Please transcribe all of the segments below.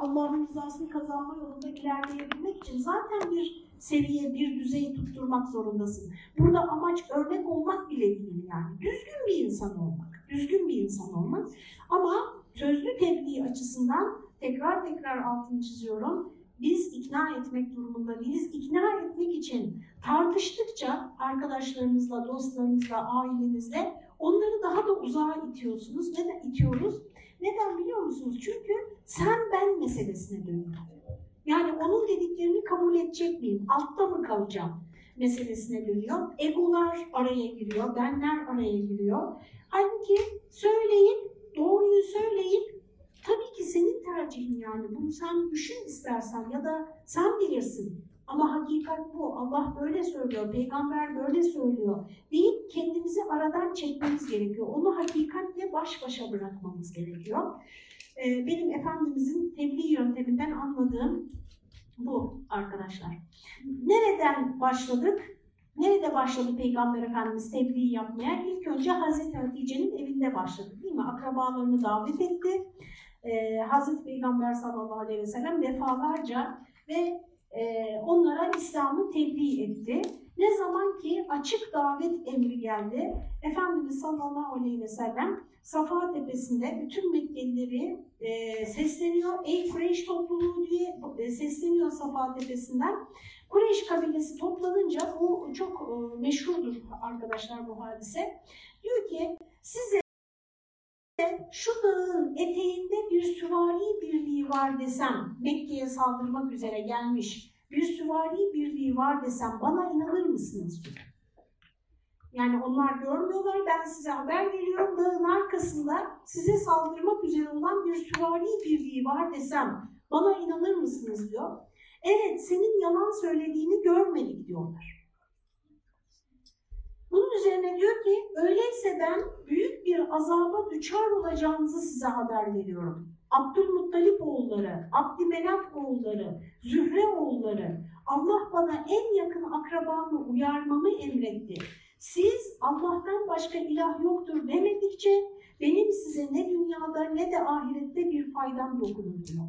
Allah'ın rızasını kazanma yolunda ilerleyebilmek için zaten bir seviye, bir düzeyi tutturmak zorundasın. Burada amaç örnek olmak bile değil yani. Düzgün bir insan olmak, düzgün bir insan olmak. Ama sözlü tebliğ açısından tekrar tekrar altını çiziyorum. Biz ikna etmek durumunda değiliz. İkna etmek için tartıştıkça arkadaşlarınızla, dostlarınızla, ailenizle onları daha da uzağa itiyorsunuz. Neden itiyoruz? Neden biliyor musunuz? Çünkü sen ben meselesine dönüyor. Yani onun dediklerini kabul edecek miyim? Altta mı kalacağım? meselesine dönüyor. Egolar araya giriyor, benler araya giriyor. Halbuki söyleyin, doğruyu söyleyin. Tabii ki senin tercihin yani. Bunu sen düşün istersen ya da sen bilirsin. Ama hakikat bu. Allah böyle söylüyor, peygamber böyle söylüyor deyip kendimizi aradan çekmemiz gerekiyor. Onu hakikatle baş başa bırakmamız gerekiyor. Ee, benim Efendimizin tebliğ yönteminden anladığım bu arkadaşlar. Nereden başladık? Nerede başladı Peygamber Efendimiz tebliğ yapmaya? İlk önce Hazreti Hatice'nin evinde başladı değil mi? Akrabalarını davet etti. Ee, Hazreti Peygamber sallallahu aleyhi ve sellem defalarca ve onlara İslam'ı tebliğ etti. Ne zaman ki açık davet emri geldi, Efendimiz sallallahu aleyhi ve sellem Safa Tepesi'nde bütün Mekkelileri e, sesleniyor. Ey Kureyş topluluğu diye e, sesleniyor Safa Tepesi'nden. Kureyş kabilesi toplanınca bu çok e, meşhurdur arkadaşlar bu hadise. Diyor ki size şu dağın eteğinde bir süvari birliği var desem, Mekke'ye saldırmak üzere gelmiş bir süvari birliği var desem bana inanır mısınız? Yani onlar görmüyorlar, ben size haber veriyorum, dağın arkasında size saldırmak üzere olan bir süvari birliği var desem bana inanır mısınız diyor. Evet, senin yalan söylediğini görmedik diyorlar. Bunun üzerine diyor ki, öyleyse ben büyük bir azaba düçar olacağınızı size haber veriyorum. Abdülmuttalip oğulları, Abdümenaf oğulları, Zühre oğulları, Allah bana en yakın akrabamı uyarmamı emretti. Siz Allah'tan başka ilah yoktur demedikçe benim size ne dünyada ne de ahirette bir faydam dokunur diyor.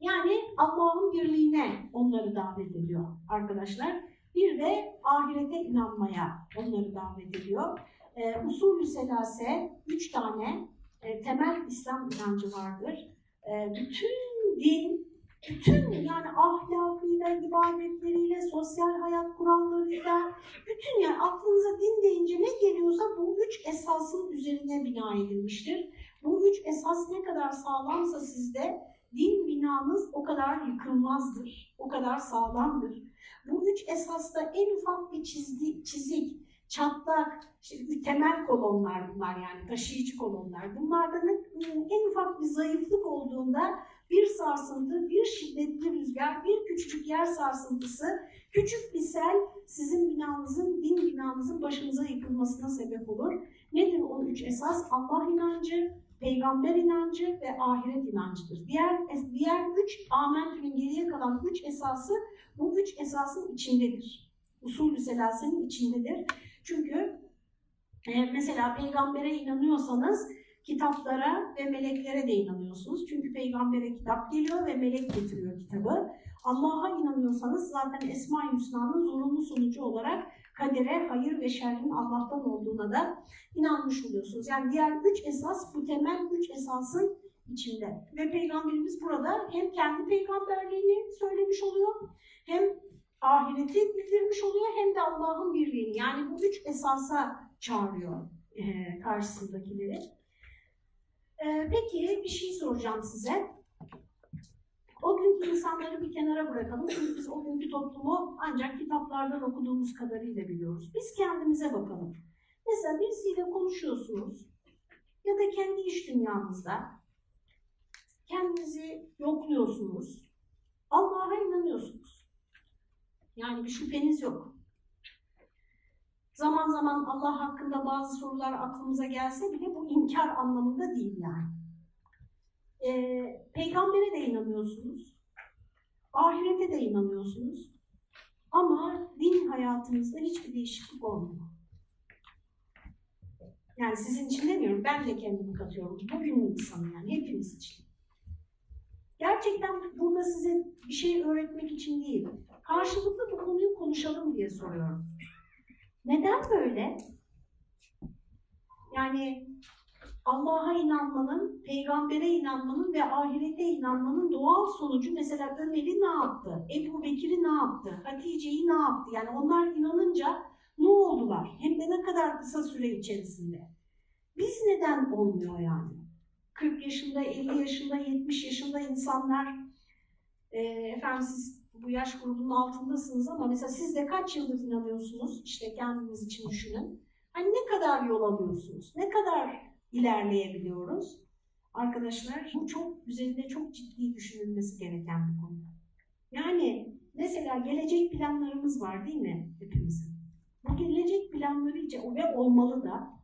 Yani Allah'ın birliğine onları davet ediyor arkadaşlar. Bir de ahirete inanmaya onları davet ediyor. E, usulü selase, üç tane e, temel İslam inancı vardır. E, bütün din, bütün yani ahlakıyla, ibadetleriyle, sosyal hayat kurallarıyla, bütün yani aklınıza din deyince ne geliyorsa bu üç esasın üzerine bina edilmiştir. Bu üç esas ne kadar sağlamsa sizde din binanız o kadar yıkılmazdır, o kadar sağlamdır. Bu üç esasta en ufak bir çizgi, çizik, çatlak, işte temel kolonlar bunlar yani taşıyıcı kolonlar. Bunlarda en ufak bir zayıflık olduğunda bir sarsıntı, bir şiddetli rüzgar, bir küçücük yer sarsıntısı, küçük bir sel sizin binanızın, din binanızın başınıza yıkılmasına sebep olur. Nedir o üç esas? Allah inancı, peygamber inancı ve ahiret inancıdır. Diğer diğer üç amentünün geriye kalan üç esası bu üç esasın içindedir. Usulü selasenin içindedir. Çünkü e, mesela peygambere inanıyorsanız kitaplara ve meleklere de inanıyorsunuz. Çünkü peygambere kitap geliyor ve melek getiriyor kitabı. Allah'a inanıyorsanız zaten Esma-i Hüsna'nın zorunlu sonucu olarak kadere, hayır ve şerrin Allah'tan olduğuna da inanmış oluyorsunuz. Yani diğer üç esas bu temel üç esasın içinde. Ve Peygamberimiz burada hem kendi peygamberliğini söylemiş oluyor, hem ahireti bildirmiş oluyor, hem de Allah'ın birliğini. Yani bu üç esasa çağırıyor karşısındakileri. Peki bir şey soracağım size. İnsanları bir kenara bırakalım. Çünkü biz o günkü toplumu ancak kitaplardan okuduğumuz kadarıyla biliyoruz. Biz kendimize bakalım. Mesela birisiyle konuşuyorsunuz ya da kendi iş dünyanızda kendinizi yokluyorsunuz. Allah'a inanıyorsunuz. Yani bir şüpheniz yok. Zaman zaman Allah hakkında bazı sorular aklımıza gelse bile bu inkar anlamında değil yani. Ee, peygambere de inanıyorsunuz. Ahirete de inanıyorsunuz. Ama din hayatınızda hiçbir değişiklik olmuyor. Yani sizin için demiyorum, ben de kendimi katıyorum. Bugünün insanı yani, hepimiz için. Gerçekten burada size bir şey öğretmek için değil, karşılıklı bu konuyu konuşalım diye soruyorum. Neden böyle? Yani Allah'a inanmanın, peygambere inanmanın ve ahirete inanmanın doğal sonucu mesela Ömer'i ne yaptı? Ebu Bekir'i ne yaptı? Hatice'yi ne yaptı? Yani onlar inanınca ne oldular? Hem de ne kadar kısa süre içerisinde. Biz neden olmuyor yani? 40 yaşında, 50 yaşında, 70 yaşında insanlar e, efendim siz bu yaş grubunun altındasınız ama mesela siz de kaç yıldır inanıyorsunuz? İşte kendiniz için düşünün. Hani ne kadar yol alıyorsunuz? Ne kadar ilerleyebiliyoruz? Arkadaşlar bu çok üzerinde çok ciddi düşünülmesi gereken bir konu. Yani mesela gelecek planlarımız var değil mi hepimizin? Bu gelecek planları için ve olmalı da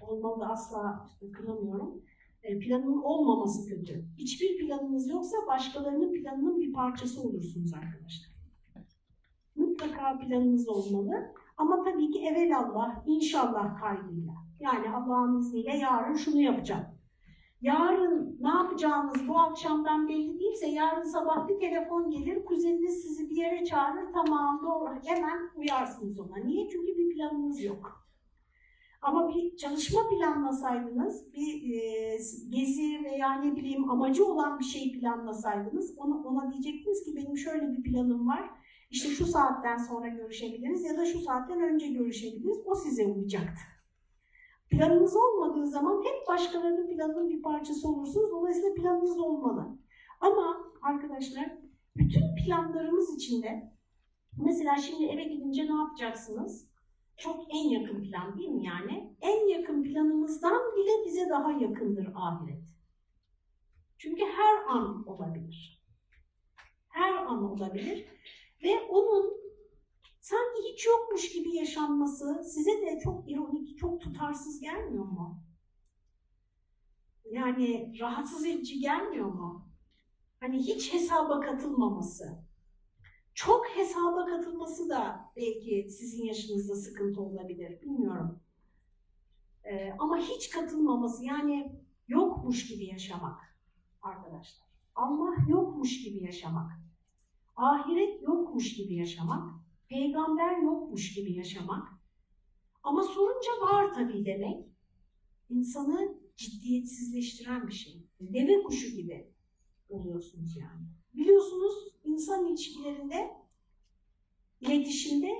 olmalı da asla kınamıyorum. E, planın olmaması kötü. Hiçbir planınız yoksa başkalarının planının bir parçası olursunuz arkadaşlar. Mutlaka planınız olmalı. Ama tabii ki evelallah, inşallah kaydıyla. Yani Allah'ın izniyle yarın şunu yapacağım. Yarın ne yapacağınız bu akşamdan belli değilse yarın sabah bir telefon gelir, kuzeniniz sizi bir yere çağırır, tamam doğru hemen uyarsınız ona. Niye? Çünkü bir planınız yok. Ama bir çalışma planlasaydınız, bir e, gezi veya ne bileyim amacı olan bir şey planlasaydınız, ona, ona diyecektiniz ki benim şöyle bir planım var, işte şu saatten sonra görüşebiliriz ya da şu saatten önce görüşebiliriz, o size uyacaktı. Planınız olmadığı zaman hep başkalarının planının bir parçası olursunuz, dolayısıyla planınız olmalı. Ama arkadaşlar, bütün planlarımız içinde, mesela şimdi eve gidince ne yapacaksınız? çok en yakın plan değil mi yani? En yakın planımızdan bile bize daha yakındır ahiret. Çünkü her an olabilir. Her an olabilir. Ve onun sanki hiç yokmuş gibi yaşanması size de çok ironik, çok tutarsız gelmiyor mu? Yani rahatsız edici gelmiyor mu? Hani hiç hesaba katılmaması çok hesaba katılması da belki sizin yaşınızda sıkıntı olabilir, bilmiyorum. Ee, ama hiç katılmaması, yani yokmuş gibi yaşamak arkadaşlar. Allah yokmuş gibi yaşamak. Ahiret yokmuş gibi yaşamak. Peygamber yokmuş gibi yaşamak. Ama sorunca var tabii demek. insanı ciddiyetsizleştiren bir şey. Deve kuşu gibi oluyorsunuz yani. Biliyorsunuz insan ilişkilerinde, iletişimde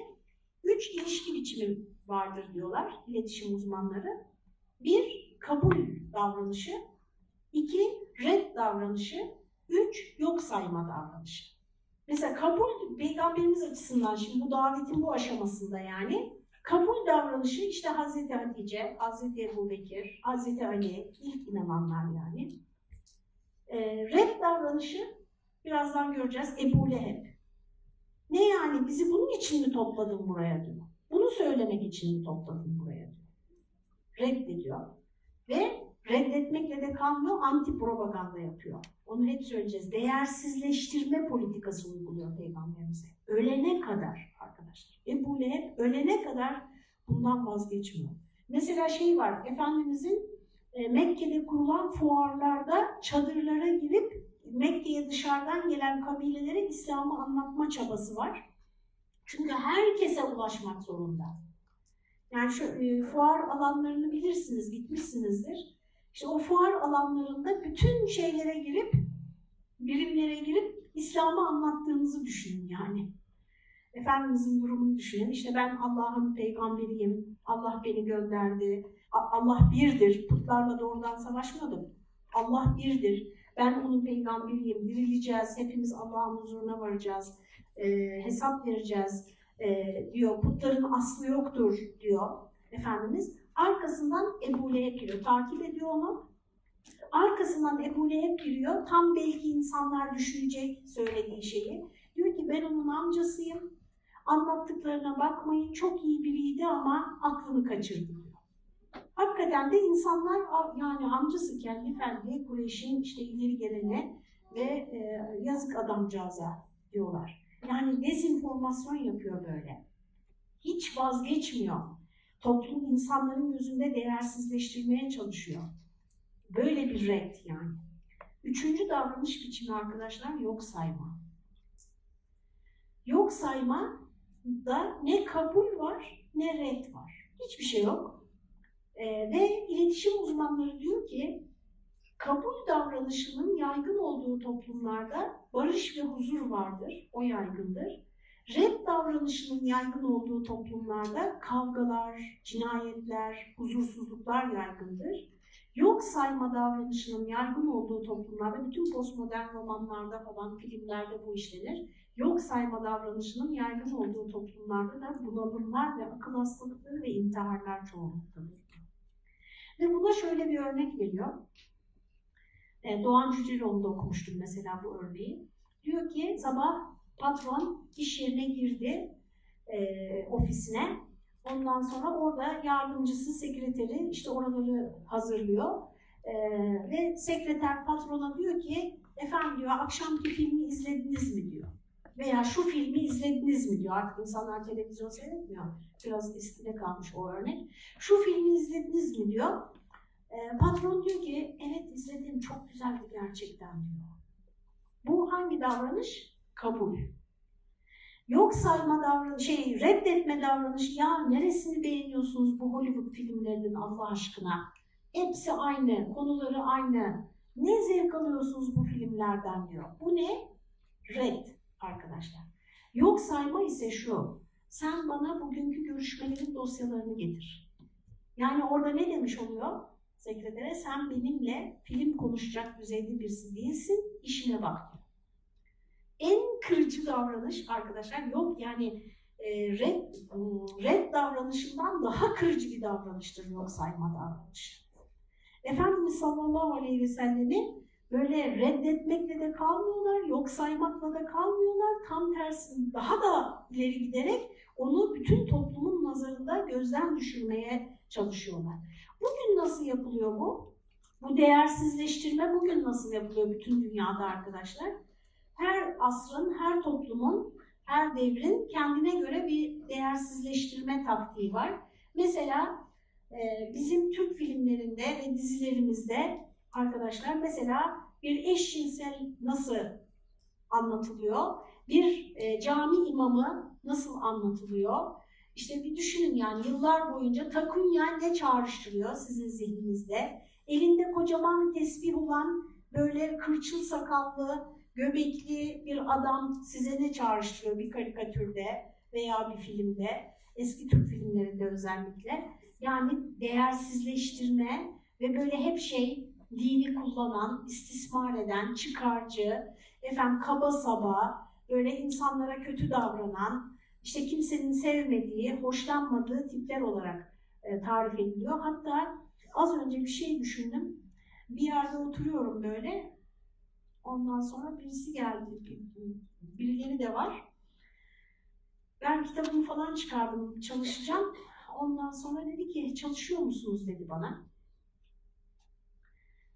üç ilişki biçimi vardır diyorlar iletişim uzmanları. Bir, kabul davranışı. iki red davranışı. Üç, yok sayma davranışı. Mesela kabul, peygamberimiz açısından şimdi bu davetin bu aşamasında yani, kabul davranışı işte Hazreti Hatice, Hazreti Ebu Bekir, Hazreti Ali, ilk inananlar yani. E, red davranışı Birazdan göreceğiz Ebu Leheb. Ne yani bizi bunun için mi topladın buraya diyor. Bunu söylemek için mi topladın buraya diyor. Reddediyor. Ve reddetmekle de kalmıyor, anti propaganda yapıyor. Onu hep söyleyeceğiz. Değersizleştirme politikası uyguluyor Peygamberimize. Ölene kadar arkadaşlar. Ebu Leheb ölene kadar bundan vazgeçmiyor. Mesela şey var, Efendimizin e, Mekke'de kurulan fuarlarda çadırlara girip Mekke'ye dışarıdan gelen kabilelere İslam'ı anlatma çabası var. Çünkü herkese ulaşmak zorunda. Yani şu e, fuar alanlarını bilirsiniz, gitmişsinizdir. İşte o fuar alanlarında bütün şeylere girip, birimlere girip İslam'ı anlattığınızı düşünün yani. Efendimizin durumunu düşünün. İşte ben Allah'ın peygamberiyim, Allah beni gönderdi, Allah birdir. Putlarla doğrudan savaşmadım. Allah birdir. Ben onun peygamberiyim, dirileceğiz, hepimiz Allah'ın huzuruna varacağız, e, hesap vereceğiz e, diyor. Putların aslı yoktur diyor Efendimiz. Arkasından Ebu Leheb giriyor, takip ediyor onu. Arkasından Ebu Leheb giriyor, tam belki insanlar düşünecek söylediği şeyi. Diyor ki ben onun amcasıyım, anlattıklarına bakmayın, çok iyi biriydi ama aklını kaçırdı Hakikaten de insanlar yani amcası kendi fendi Kureyş'in işte ileri gelene ve e, yazık adamcağıza diyorlar. Yani dezinformasyon yapıyor böyle. Hiç vazgeçmiyor. Toplum insanların gözünde değersizleştirmeye çalışıyor. Böyle bir red yani. Üçüncü davranış biçimi arkadaşlar yok sayma. Yok sayma da ne kabul var ne red var. Hiçbir şey yok. Ee, ve iletişim uzmanları diyor ki kabul davranışının yaygın olduğu toplumlarda barış ve huzur vardır. O yaygındır. Red davranışının yaygın olduğu toplumlarda kavgalar, cinayetler, huzursuzluklar yaygındır. Yok sayma davranışının yaygın olduğu toplumlarda, bütün postmodern romanlarda falan, filmlerde bu işlenir. Yok sayma davranışının yaygın olduğu toplumlarda da bunalımlar ve akıl hastalıkları ve intiharlar çoğunluktadır. Ve buna şöyle bir örnek veriyor. E, Doğan Cüceloğlu'nda okumuştum mesela bu örneği. Diyor ki sabah patron iş yerine girdi e, ofisine. Ondan sonra orada yardımcısı, sekreteri işte oraları hazırlıyor. E, ve sekreter patrona diyor ki efendim diyor akşamki filmi izlediniz mi diyor. Veya şu filmi izlediniz mi diyor. Artık insanlar televizyon seyretmiyor. Biraz eskide kalmış o örnek. Şu filmi izlediniz mi diyor. E, patron diyor ki evet izledim çok güzeldi gerçekten diyor. Bu hangi davranış? Kabul. Yok sayma davranış, şey reddetme davranışı. Ya neresini beğeniyorsunuz bu Hollywood filmlerinin Allah aşkına? Hepsi aynı, konuları aynı. Ne zevk alıyorsunuz bu filmlerden diyor. Bu ne? Red arkadaşlar. Yok sayma ise şu. Sen bana bugünkü görüşmelerin dosyalarını getir. Yani orada ne demiş oluyor? Sekretere sen benimle film konuşacak düzeyde birisi değilsin, işine bak En kırıcı davranış arkadaşlar yok yani e, red, red davranışından daha kırıcı bir davranıştır yok sayma davranışı. Efendimiz sallallahu aleyhi ve sellem'i böyle reddetmekle de kalmıyorlar, yok saymakla da kalmıyorlar. Tam tersi daha da ileri giderek onu bütün toplumun nazarında gözden düşürmeye çalışıyorlar. Bugün nasıl yapılıyor bu? Bu değersizleştirme bugün nasıl yapılıyor bütün dünyada arkadaşlar? Her asrın, her toplumun, her devrin kendine göre bir değersizleştirme taktiği var. Mesela bizim Türk filmlerinde ve dizilerimizde arkadaşlar mesela bir eşcinsel nasıl anlatılıyor? Bir e, cami imamı nasıl anlatılıyor? İşte bir düşünün yani yıllar boyunca takunya ne çağrıştırıyor sizin zihninizde? Elinde kocaman tesbih olan böyle kırçıl sakallı, göbekli bir adam size ne çağrıştırıyor bir karikatürde veya bir filmde? Eski Türk filmlerinde özellikle. Yani değersizleştirme ve böyle hep şey dini kullanan, istismar eden, çıkarcı, efendim kaba saba, böyle insanlara kötü davranan, işte kimsenin sevmediği, hoşlanmadığı tipler olarak e, tarif ediliyor. Hatta az önce bir şey düşündüm. Bir yerde oturuyorum böyle. Ondan sonra birisi geldi. Birileri de var. Ben kitabımı falan çıkardım, çalışacağım. Ondan sonra dedi ki çalışıyor musunuz dedi bana.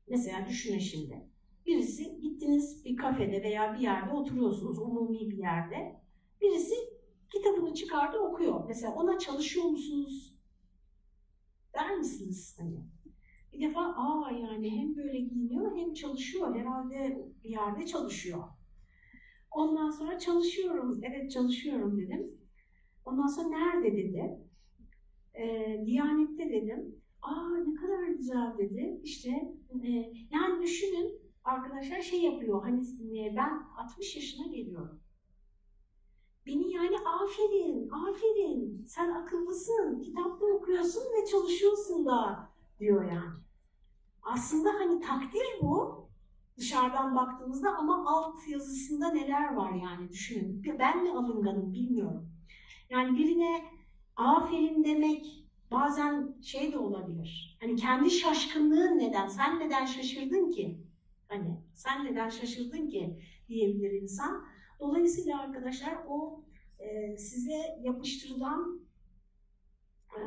Mesela düşünün şimdi. Birisi gittiniz bir kafede veya bir yerde oturuyorsunuz, umumi bir yerde. Birisi kitabını çıkardı okuyor. Mesela ona çalışıyor musunuz? Der misiniz? Hani bir defa aa yani hem böyle giyiniyor hem çalışıyor. Herhalde bir yerde çalışıyor. Ondan sonra çalışıyorum. Evet çalışıyorum dedim. Ondan sonra nerede dedi. E, Diyanet'te dedim. Aa ne kadar güzel dedi. İşte e, yani düşünün arkadaşlar şey yapıyor. Hani ben 60 yaşına geliyorum. Beni yani aferin, aferin, sen akıllısın, kitapta okuyorsun ve çalışıyorsun da diyor yani. Aslında hani takdir bu dışarıdan baktığımızda ama alt yazısında neler var yani düşünün. Ben mi alınganım bilmiyorum. Yani birine aferin demek bazen şey de olabilir. Hani kendi şaşkınlığın neden? Sen neden şaşırdın ki? Hani sen neden şaşırdın ki diyebilir insan. Dolayısıyla arkadaşlar o e, size yapıştırılan e,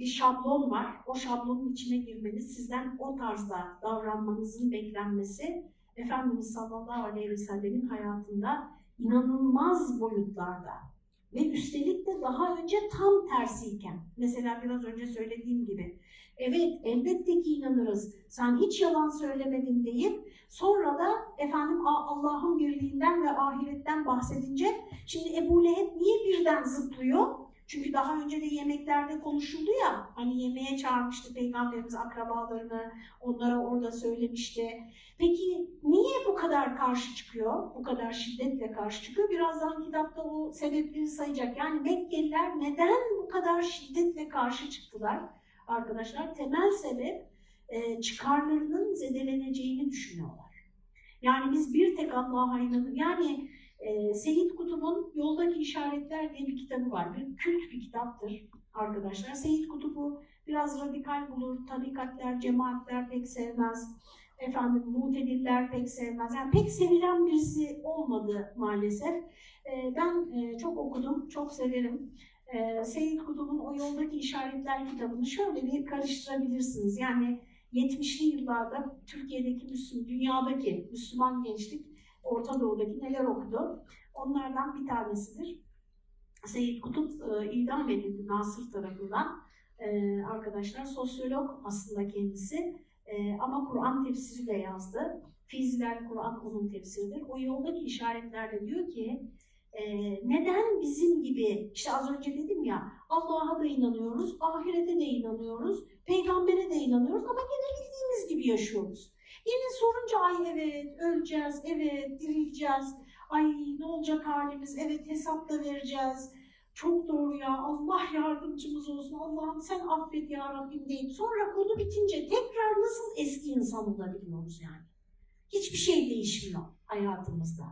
bir şablon var. O şablonun içine girmeniz, sizden o tarzda davranmanızın beklenmesi Efendimiz sallallahu aleyhi ve sellemin hayatında inanılmaz boyutlarda ve üstelik de daha önce tam tersiyken, mesela biraz önce söylediğim gibi, Evet elbette ki inanırız. Sen hiç yalan söylemedin deyip sonra da efendim Allah'ın birliğinden ve ahiretten bahsedince şimdi Ebu Leheb niye birden zıplıyor? Çünkü daha önce de yemeklerde konuşuldu ya, hani yemeğe çağırmıştı Peygamberimiz akrabalarını, onlara orada söylemişti. Peki niye bu kadar karşı çıkıyor, bu kadar şiddetle karşı çıkıyor? Birazdan kitapta o sebepleri sayacak. Yani Mekkeliler neden bu kadar şiddetle karşı çıktılar? Arkadaşlar temel sebep e, çıkarlarının zedeleneceğini düşünüyorlar. Yani biz bir tek Allah'a inanır. Yani e, Seyit Kutub'un Yoldaki İşaretler diye bir kitabı var. Bir kült bir kitaptır arkadaşlar. Seyit Kutub'u biraz radikal bulur. Tarikatlar, cemaatler pek sevmez. Efendim, mutediller pek sevmez. Yani pek sevilen birisi olmadı maalesef. E, ben e, çok okudum, çok severim. E, Seyit Kutub'un o Yoldaki İşaretler kitabını şöyle bir karıştırabilirsiniz. Yani 70'li yıllarda Türkiye'deki Müslüman, dünyadaki Müslüman gençlik Orta Doğu'daki neler okudu. Onlardan bir tanesidir. Seyyid Kutup e, idam edildi Nasır tarafından. E, arkadaşlar sosyolog aslında kendisi e, ama Kur'an tefsiri de yazdı. Fiziler Kur'an onun tefsiridir. O yoldaki işaretlerde diyor ki e, neden bizim gibi, işte az önce dedim ya Allah'a da inanıyoruz, ahirete de inanıyoruz, peygambere de inanıyoruz ama gene bildiğimiz gibi yaşıyoruz. Yine sorunca ay evet öleceğiz, evet dirileceğiz, ay ne olacak halimiz, evet hesap da vereceğiz. Çok doğru ya Allah yardımcımız olsun Allah'ım sen affet ya Rabbim deyip sonra konu bitince tekrar nasıl eski insan olabiliyoruz yani. Hiçbir şey değişmiyor hayatımızda.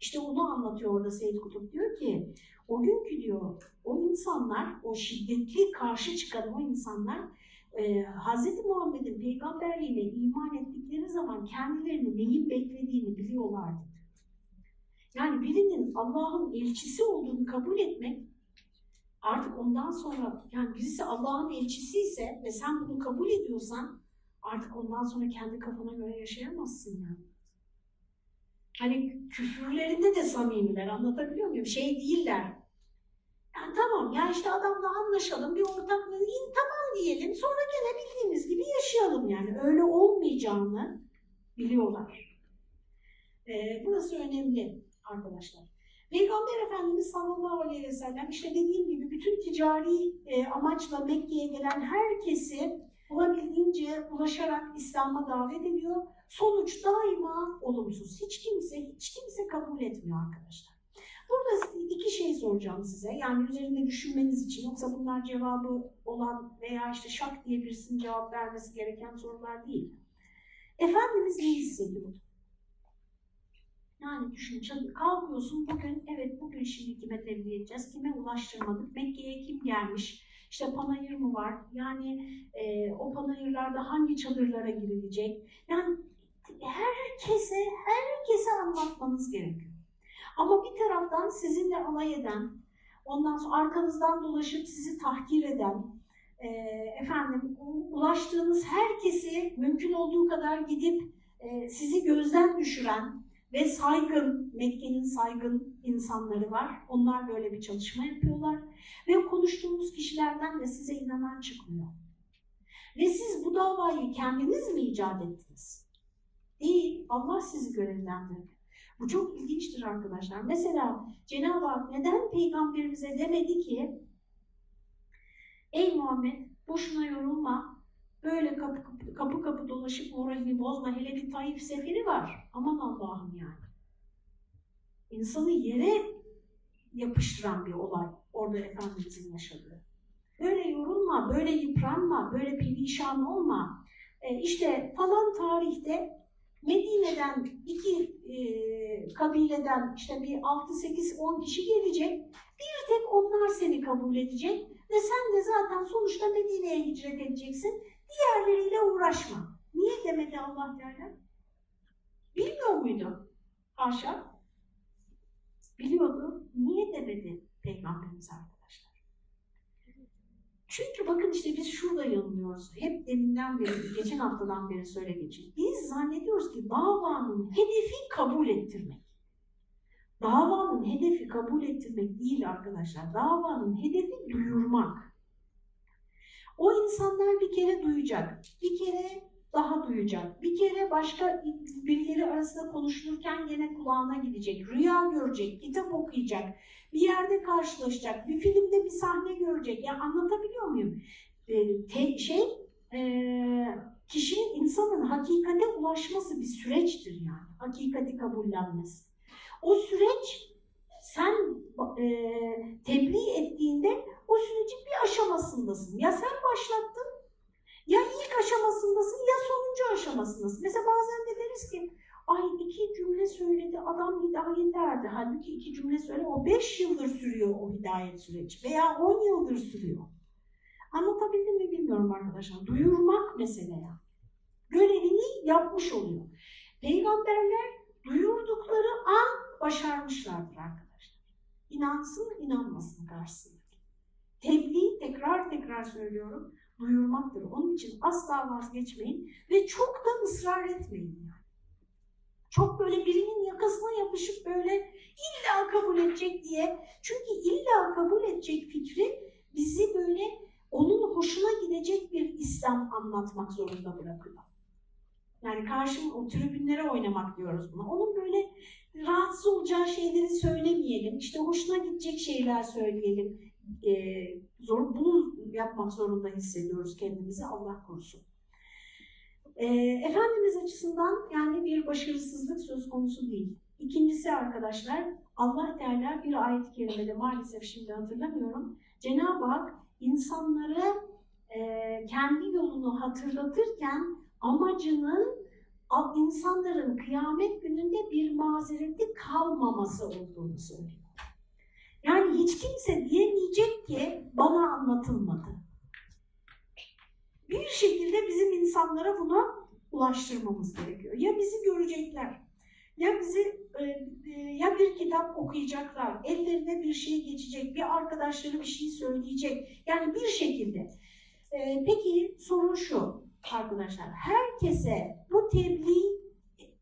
İşte onu anlatıyor orada Seyyid Kutup diyor ki o günkü diyor o insanlar o şiddetli karşı çıkan o insanlar e, Hz. Muhammed'in peygamberliğine iman ettikleri zaman kendilerini neyin beklediğini biliyorlardı. Yani birinin Allah'ın elçisi olduğunu kabul etmek artık ondan sonra yani birisi Allah'ın elçisi ise ve sen bunu kabul ediyorsan artık ondan sonra kendi kafana göre yaşayamazsın yani. Hani küfürlerinde de samimiler anlatabiliyor muyum? Şey değiller. Yani tamam ya işte adamla anlaşalım bir ortak tamam diyelim sonra gene bildiğimiz gibi yaşayalım yani. Öyle olmayacağını biliyorlar. Ee, burası önemli arkadaşlar. Peygamber Efendimiz sallallahu aleyhi ve sellem işte dediğim gibi bütün ticari e, amaçla Mekke'ye gelen herkesi olabildiğince ulaşarak İslam'a davet ediyor. Sonuç daima olumsuz. Hiç kimse, hiç kimse kabul etmiyor arkadaşlar. Burada iki şey soracağım size. Yani üzerinde düşünmeniz için. Yoksa bunlar cevabı olan veya işte şak diye birisinin cevap vermesi gereken sorular değil. Efendimiz ne hissediyordu? Yani düşün, kalkıyorsun bugün, evet bugün şimdi kime tebliğ edeceğiz, kime ulaştırmadık, Mekke'ye kim gelmiş, işte panayır mı var, yani e, o panayırlarda hangi çadırlara girilecek, yani herkese, herkese anlatmanız gerekiyor. Ama bir taraftan sizinle alay eden, ondan sonra arkanızdan dolaşıp sizi tahkir eden, e, efendim ulaştığınız herkesi mümkün olduğu kadar gidip e, sizi gözden düşüren ve saygın, Mekke'nin saygın insanları var. Onlar böyle bir çalışma yapıyorlar. Ve konuştuğumuz kişilerden de size inanan çıkmıyor. Ve siz bu davayı kendiniz mi icat ettiniz? Değil, Allah sizi görevlendirdi. Bu çok ilginçtir arkadaşlar. Mesela Cenab-ı Hak neden peygamberimize demedi ki Ey Muhammed boşuna yorulma, böyle kapı kapı, kapı, kapı dolaşıp moralini bozma, hele bir Taif seferi var. Aman Allah'ım yani. İnsanı yere yapıştıran bir olay orada Efendimizin yaşadığı. Böyle yorulma, böyle yıpranma, böyle perişan olma. E işte falan tarihte Medine'den iki e, kabileden işte bir 6, 8, 10 kişi gelecek. Bir tek onlar seni kabul edecek ve sen de zaten sonuçta Medine'ye hicret edeceksin. Diğerleriyle uğraşma. Niye demedi Allah Teala? Bilmiyor muydu? Haşa. Biliyordu. Niye demedi Peygamberimiz arkadaşlar? Çünkü bakın işte biz şurada yanılıyoruz. Hep deminden beri, geçen haftadan beri söyle geçin. Biz zannediyoruz ki davanın hedefi kabul ettirmek. Davanın hedefi kabul ettirmek değil arkadaşlar. Davanın hedefi duyurmak. O insanlar bir kere duyacak, bir kere daha duyacak. Bir kere başka birileri arasında konuşulurken yine kulağına gidecek. Rüya görecek, kitap okuyacak, bir yerde karşılaşacak, bir filmde bir sahne görecek. Ya anlatabiliyor muyum? Ee, te, şey, e, kişinin, insanın hakikate ulaşması bir süreçtir yani. Hakikati kabullenmesi. O süreç sen e, tebliğ ettiğinde o sürecin bir aşamasındasın. Ya sen başlattın ya ilk aşamasındasın ya sonuncu aşamasındasın. Mesela bazen de deriz ki ay iki cümle söyledi adam hidayet erdi. Halbuki iki cümle söyle o beş yıldır sürüyor o hidayet süreci veya on yıldır sürüyor. Anlatabildim mi bilmiyorum arkadaşlar. Duyurmak mesele ya. Görevini yapmış oluyor. Peygamberler duyurdukları an başarmışlardır arkadaşlar. İnansın inanmasın karşısında. Tebliğ tekrar tekrar söylüyorum duyurmaktır. Onun için asla vazgeçmeyin ve çok da ısrar etmeyin. Çok böyle birinin yakasına yapışıp böyle illa kabul edecek diye. Çünkü illa kabul edecek fikri bizi böyle onun hoşuna gidecek bir İslam anlatmak zorunda bırakıyor. Yani karşım o tribünlere oynamak diyoruz buna. Onun böyle rahatsız olacağı şeyleri söylemeyelim. İşte hoşuna gidecek şeyler söyleyelim. Ee, zor, bunu yapmak zorunda hissediyoruz kendimizi Allah korusun. E, Efendimiz açısından yani bir başarısızlık söz konusu değil. İkincisi arkadaşlar Allah Teala bir ayet-i kerimede maalesef şimdi hatırlamıyorum. Cenab-ı Hak insanlara e, kendi yolunu hatırlatırken amacının insanların kıyamet gününde bir mazereti kalmaması olduğunu söylüyor. Yani hiç kimse diyemeyecek ki bana anlatılmadı. Bir şekilde bizim insanlara bunu ulaştırmamız gerekiyor. Ya bizi görecekler, ya bizi e, e, ya bir kitap okuyacaklar, ellerine bir şey geçecek, bir arkadaşları bir şey söyleyecek. Yani bir şekilde. E, peki soru şu arkadaşlar. Herkese bu tebliğ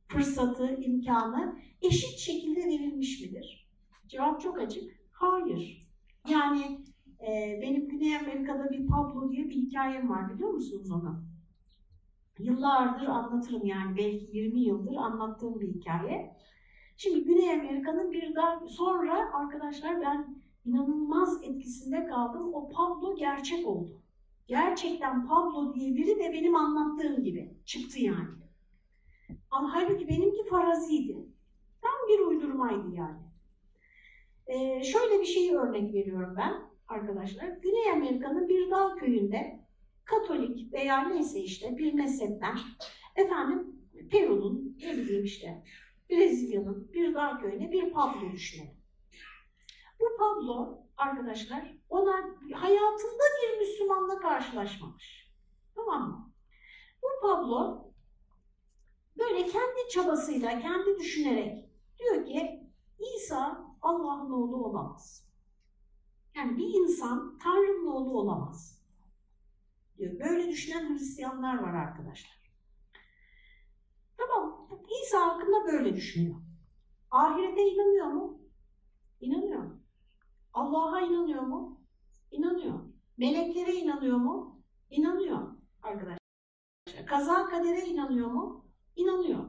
fırsatı, imkanı eşit şekilde verilmiş midir? Cevap çok açık. Hayır. Yani e, benim Güney Amerika'da bir Pablo diye bir hikayem var biliyor musunuz onu? Yıllardır anlatırım yani belki 20 yıldır anlattığım bir hikaye. Şimdi Güney Amerika'nın bir daha sonra arkadaşlar ben inanılmaz etkisinde kaldım. O Pablo gerçek oldu. Gerçekten Pablo diye biri de benim anlattığım gibi çıktı yani. Ama halbuki benimki faraziydi. Tam bir uydurmaydı yani. Ee, şöyle bir şeyi örnek veriyorum ben arkadaşlar. Güney Amerika'nın bir dağ köyünde Katolik veya neyse işte bir mezhepten efendim Peru'nun ne bileyim işte Brezilya'nın bir dağ köyüne bir Pablo düşünelim. Bu Pablo arkadaşlar ona hayatında bir Müslümanla karşılaşmamış. Tamam mı? Bu Pablo böyle kendi çabasıyla, kendi düşünerek diyor ki İsa Allah'ın oğlu olamaz. Yani bir insan Tanrı'nın oğlu olamaz. Diyor. Böyle düşünen Hristiyanlar var arkadaşlar. Tamam, İsa hakkında böyle düşünüyor. Ahirete inanıyor mu? İnanıyor. Allah'a inanıyor mu? İnanıyor. Meleklere inanıyor mu? İnanıyor arkadaşlar. Kaza kadere inanıyor mu? İnanıyor.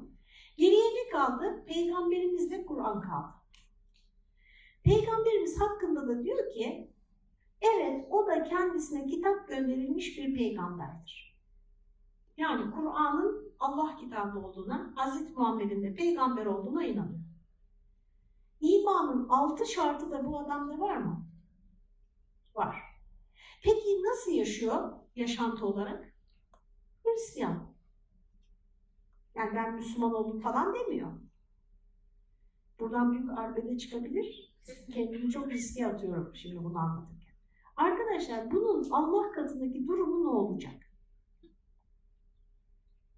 Geriye ne kaldı? Peygamberimizde Kur'an kaldı. Peygamberimiz hakkında da diyor ki, evet o da kendisine kitap gönderilmiş bir peygamberdir. Yani Kur'an'ın Allah kitabı olduğuna, Hz. Muhammed'in de peygamber olduğuna inanıyor. İmanın altı şartı da bu adamda var mı? Var. Peki nasıl yaşıyor yaşantı olarak? Hristiyan. Yani ben Müslüman oldum falan demiyor. Buradan büyük arbede çıkabilir. Kendimi çok riske atıyorum şimdi bunu anlatırken. Arkadaşlar bunun Allah katındaki durumu ne olacak?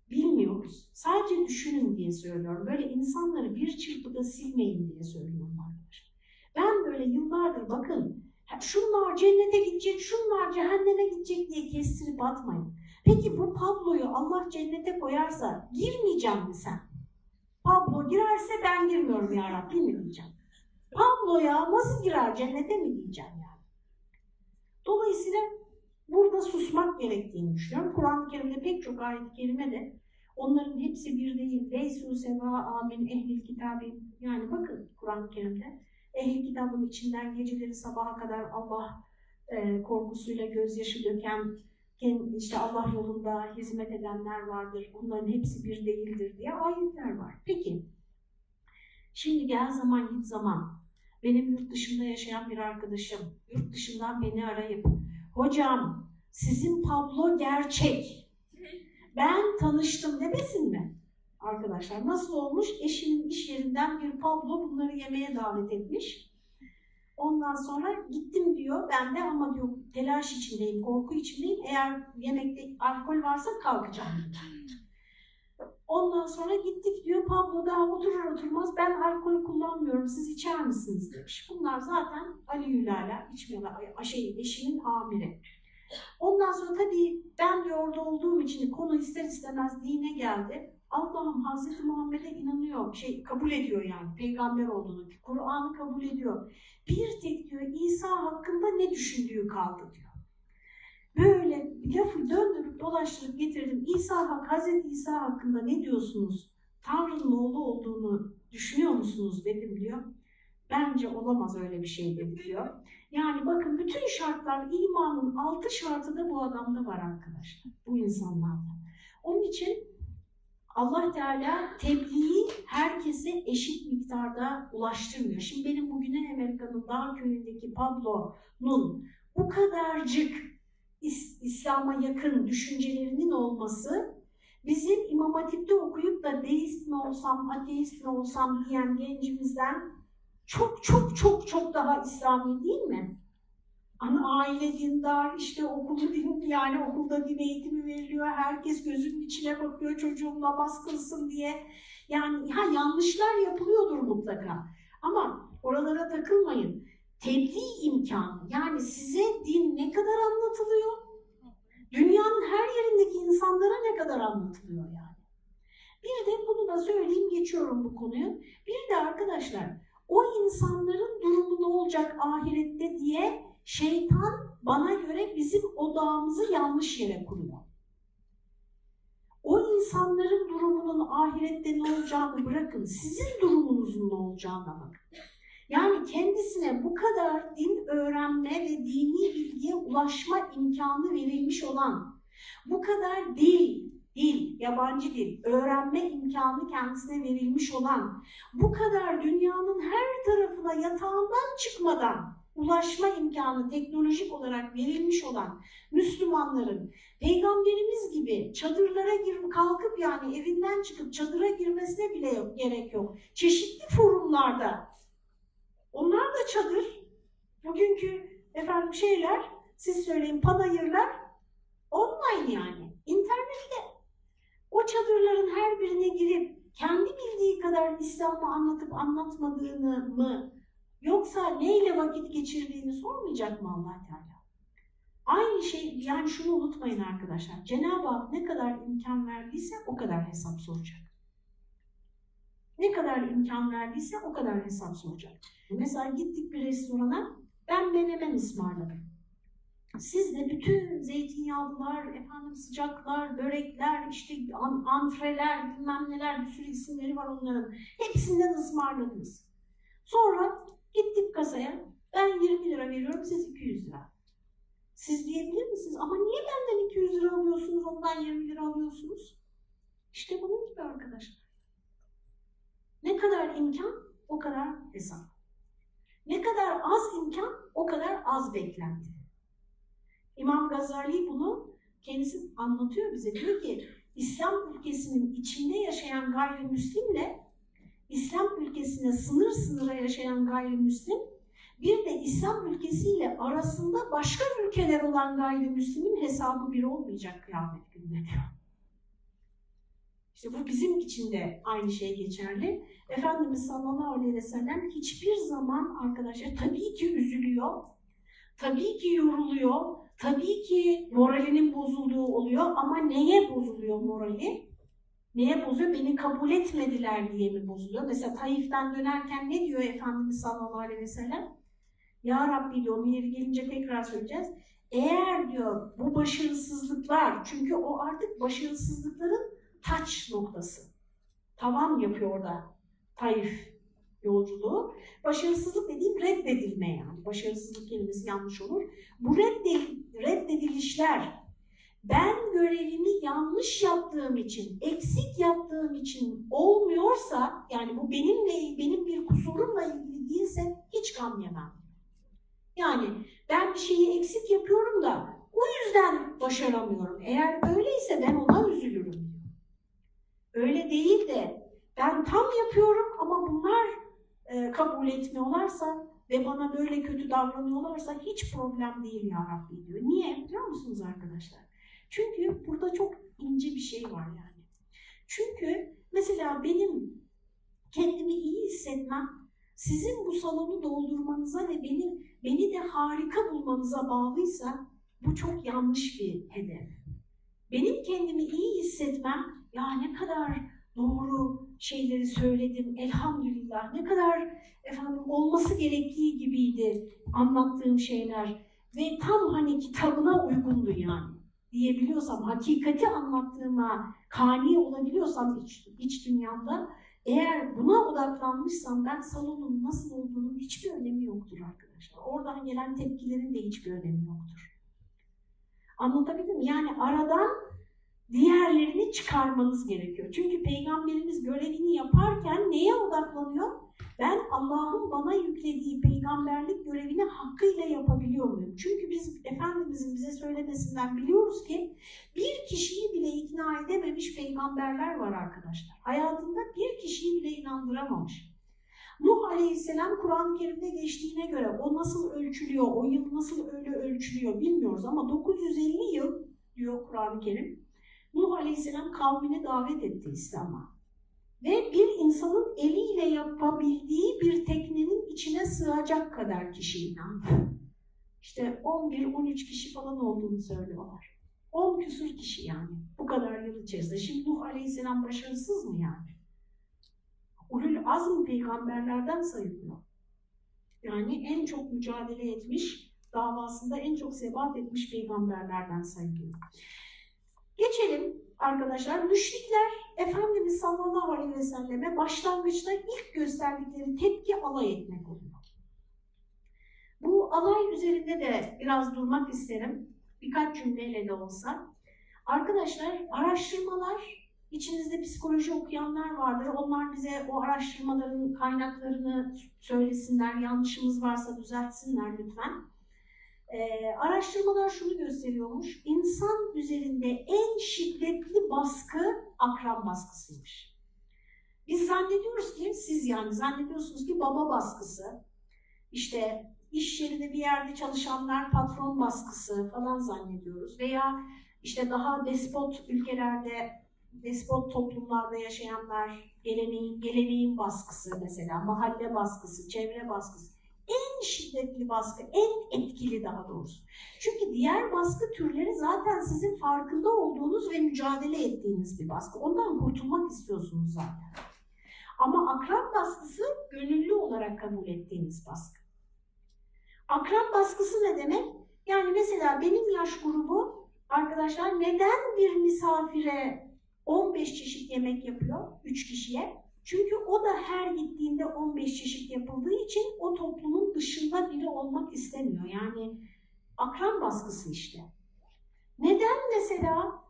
Bilmiyoruz. Sadece düşünün diye söylüyorum. Böyle insanları bir çırpıda silmeyin diye söylüyorum arkadaşlar. Ben böyle yıllardır bakın şunlar cennete gidecek, şunlar cehenneme gidecek diye kestirip atmayın. Peki bu Pablo'yu Allah cennete koyarsa girmeyeceğim mi sen? Pablo girerse ben girmiyorum ya Rabbi mi diyeceğim. Pablo'ya nasıl girer cennete mi diyeceğim yani. Dolayısıyla Burada susmak gerektiğini düşünüyorum. Kur'an-ı Kerim'de pek çok ayet-i de onların hepsi bir değil. Leysu seva amin ehlil kitabı. Yani bakın Kur'an-ı Kerim'de ehli kitabın içinden geceleri sabaha kadar Allah e, korkusuyla gözyaşı döken, işte Allah yolunda hizmet edenler vardır. Bunların hepsi bir değildir diye ayetler var. Peki, şimdi gel zaman git zaman. Benim yurt dışında yaşayan bir arkadaşım, yurt dışından beni arayıp, hocam sizin Pablo gerçek. Ben tanıştım demesin mi? Arkadaşlar nasıl olmuş? Eşinin iş yerinden bir Pablo bunları yemeye davet etmiş. Ondan sonra gittim diyor. Ben de ama diyor telaş içindeyim, korku içindeyim. Eğer yemekte alkol varsa kalkacağım. Ondan sonra gittik diyor. Pablo daha oturur oturmaz ben alkol kullanmıyorum. Siz içer misiniz demiş. Bunlar zaten Ali Yülala içmiyorlar. Şey, eşinin amiri. Ondan sonra tabii ben de orada olduğum için konu ister istemez dine geldi. Allah'ım Hazreti Muhammed'e inanıyor, şey kabul ediyor yani peygamber olduğunu, Kur'an'ı kabul ediyor. Bir tek diyor İsa hakkında ne düşündüğü kaldı diyor. Böyle lafı döndürüp dolaştırıp getirdim. İsa Hazreti İsa hakkında ne diyorsunuz? Tanrı'nın oğlu olduğunu düşünüyor musunuz dedim diyor. Bence olamaz öyle bir şey dedi diyor. Yani bakın bütün şartlar imanın altı şartı da bu adamda var arkadaşlar. Bu insanlarda. Onun için Allah Teala tebliği herkese eşit miktarda ulaştırmıyor. Şimdi benim bu Güney Amerika'nın dağ köyündeki Pablo'nun bu kadarcık İslam'a yakın düşüncelerinin olması bizim İmam Hatip'te okuyup da deist mi olsam, ateist mi olsam diyen gencimizden çok çok çok çok daha İslami değil mi? Hani aile dindar, işte okulu din, yani okulda din eğitimi veriliyor, herkes gözünün içine bakıyor çocuğum namaz kılsın diye. Yani ha, yanlışlar yapılıyordur mutlaka. Ama oralara takılmayın. Tebliğ imkanı, yani size din ne kadar anlatılıyor? Dünyanın her yerindeki insanlara ne kadar anlatılıyor yani? Bir de bunu da söyleyeyim, geçiyorum bu konuyu. Bir de arkadaşlar, o insanların durumu ne olacak ahirette diye şeytan bana göre bizim odağımızı yanlış yere kuruyor. O insanların durumunun ahirette ne olacağını bırakın, sizin durumunuzun ne olacağına bakın. Yani kendisine bu kadar din öğrenme ve dini bilgiye ulaşma imkanı verilmiş olan, bu kadar dil, dil, yabancı dil, öğrenme imkanı kendisine verilmiş olan, bu kadar dünyanın her tarafına yatağından çıkmadan ulaşma imkanı teknolojik olarak verilmiş olan Müslümanların peygamberimiz gibi çadırlara girip kalkıp yani evinden çıkıp çadıra girmesine bile yok, gerek yok. Çeşitli forumlarda onlar da çadır. Bugünkü efendim şeyler siz söyleyin panayırlar online yani internette. O çadırların her birine girip kendi bildiği kadar İslam'ı anlatıp anlatmadığını mı Yoksa neyle vakit geçirdiğini sormayacak mı allah Teala? Aynı şey, yani şunu unutmayın arkadaşlar. Cenab-ı Hak ne kadar imkan verdiyse o kadar hesap soracak. Ne kadar imkan verdiyse o kadar hesap soracak. Mesela gittik bir restorana, ben menemen ısmarladım. Siz de bütün zeytinyağlılar, efendim sıcaklar, börekler, işte antreler, bilmem neler, bir sürü isimleri var onların. Hepsinden ısmarladınız. Sonra Gittik kasaya. Ben 20 lira veriyorum, siz 200 lira. Siz diyebilir misiniz? Ama niye benden 200 lira alıyorsunuz, ondan 20 lira alıyorsunuz? İşte bunun gibi arkadaşlar. Ne kadar imkan, o kadar hesap. Ne kadar az imkan, o kadar az beklenti. İmam Gazali bunu kendisi anlatıyor bize. Diyor ki İslam ülkesinin içinde yaşayan gayrimüslimle İslam ülkesine sınır sınıra yaşayan gayrimüslim, bir de İslam ülkesiyle arasında başka ülkeler olan gayrimüslimin hesabı bir olmayacak kıyamet gününe diyor. İşte bu bizim için de aynı şey geçerli. Efendimiz sallallahu aleyhi ve sellem hiçbir zaman arkadaşlar tabii ki üzülüyor, tabii ki yoruluyor, tabii ki moralinin bozulduğu oluyor ama neye bozuluyor morali? Neye bozuyor? Beni kabul etmediler diye mi bozuluyor? Mesela Taif'ten dönerken ne diyor Efendimiz sallallahu aleyhi ve sellem? Ya Rabbi diyor, onu yeri gelince tekrar söyleyeceğiz. eğer diyor bu başarısızlıklar, çünkü o artık başarısızlıkların taç noktası. Tavan yapıyor orada Taif yolculuğu. Başarısızlık dediğim reddedilme yani. Başarısızlık kelimesi yanlış olur. Bu reddedilişler ben görevimi yanlış yaptığım için, eksik yaptığım için olmuyorsa, yani bu benimle, benim bir kusurumla ilgili değilse hiç gam yemem. Yani ben bir şeyi eksik yapıyorum da o yüzden başaramıyorum. Eğer öyleyse ben ona üzülürüm. Öyle değil de ben tam yapıyorum ama bunlar e, kabul etmiyorlarsa ve bana böyle kötü davranıyorlarsa hiç problem değil ya Rabbi diyor. Niye biliyor musunuz arkadaşlar? Çünkü burada çok ince bir şey var yani. Çünkü mesela benim kendimi iyi hissetmem sizin bu salonu doldurmanıza ve beni, beni de harika bulmanıza bağlıysa bu çok yanlış bir hedef. Benim kendimi iyi hissetmem ya ne kadar doğru şeyleri söyledim elhamdülillah ne kadar efendim olması gerektiği gibiydi anlattığım şeyler ve tam hani kitabına uygundu yani diyebiliyorsam, hakikati anlattığıma kani olabiliyorsam iç, iç dünyamda, eğer buna odaklanmışsam ben salonun nasıl olduğunun hiçbir önemi yoktur arkadaşlar. Oradan gelen tepkilerin de hiçbir önemi yoktur. Anlatabildim mi? Yani aradan diğerlerini çıkarmanız gerekiyor. Çünkü peygamberimiz görevini yaparken neye odaklanıyor? ben Allah'ın bana yüklediği peygamberlik görevini hakkıyla yapabiliyor muyum? Çünkü biz Efendimizin bize söylemesinden biliyoruz ki bir kişiyi bile ikna edememiş peygamberler var arkadaşlar. Hayatında bir kişiyi bile inandıramamış. Nuh Aleyhisselam Kur'an-ı Kerim'de geçtiğine göre o nasıl ölçülüyor, o yıl nasıl öyle ölçülüyor bilmiyoruz ama 950 yıl diyor Kur'an-ı Kerim. Nuh Aleyhisselam kavmine davet etti İslam'a ve bir insanın eliyle yapabildiği bir teknenin içine sığacak kadar kişi inandı. İşte 11-13 kişi falan olduğunu söylüyorlar. 10 küsur kişi yani bu kadar yıl içerisinde. Şimdi Nuh Aleyhisselam başarısız mı yani? Ulul azm peygamberlerden sayılıyor. Yani en çok mücadele etmiş, davasında en çok sebat etmiş peygamberlerden sayılıyor. Geçelim arkadaşlar. Müşrikler Efendimiz sallallahu aleyhi ve selleme başlangıçta ilk gösterdikleri tepki alay etmek oluyor. Bu alay üzerinde de biraz durmak isterim. Birkaç cümleyle de olsa. Arkadaşlar araştırmalar, içinizde psikoloji okuyanlar vardır. Onlar bize o araştırmaların kaynaklarını söylesinler. Yanlışımız varsa düzeltsinler lütfen. Ee, araştırmalar şunu gösteriyormuş, insan üzerinde en şiddetli baskı akran baskısıymış. Biz zannediyoruz ki, siz yani zannediyorsunuz ki baba baskısı, işte iş yerinde bir yerde çalışanlar patron baskısı falan zannediyoruz. Veya işte daha despot ülkelerde, despot toplumlarda yaşayanlar geleneğin, geleneğin baskısı mesela, mahalle baskısı, çevre baskısı en şiddetli baskı, en etkili daha doğrusu. Çünkü diğer baskı türleri zaten sizin farkında olduğunuz ve mücadele ettiğiniz bir baskı. Ondan kurtulmak istiyorsunuz zaten. Ama akran baskısı gönüllü olarak kabul ettiğiniz baskı. Akran baskısı ne demek? Yani mesela benim yaş grubu arkadaşlar neden bir misafire 15 çeşit yemek yapıyor 3 kişiye? Çünkü o da her gittiğinde 15 çeşit yapıldığı için o toplumun dışında biri olmak istemiyor. Yani akran baskısı işte. Neden mesela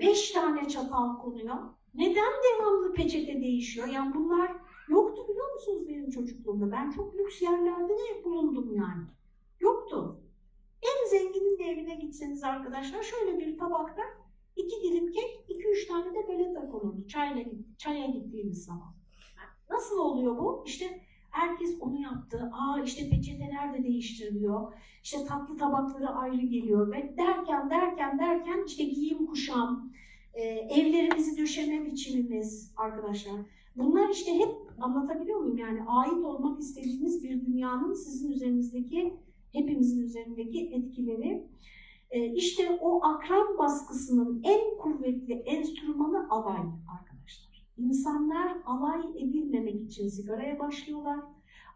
5 e, tane çatal konuyor? Neden devamlı peçete değişiyor? Yani bunlar yoktu biliyor musunuz benim çocukluğumda? Ben çok lüks yerlerde de bulundum yani. Yoktu. En zenginin de evine gitseniz arkadaşlar şöyle bir tabakta İki dilim kek, iki üç tane de galeta konuldu çayla, çaya gittiğimiz zaman. Nasıl oluyor bu? İşte herkes onu yaptı. Aa işte peçeteler de değiştiriliyor. İşte tatlı tabakları ayrı geliyor. Ve derken derken derken işte giyim kuşam, e, evlerimizi döşeme biçimimiz arkadaşlar. Bunlar işte hep anlatabiliyor muyum? Yani ait olmak istediğiniz bir dünyanın sizin üzerinizdeki, hepimizin üzerindeki etkileri. E, işte o akran baskısının en kuvvetli enstrümanı alay arkadaşlar. İnsanlar alay edilmemek için sigaraya başlıyorlar.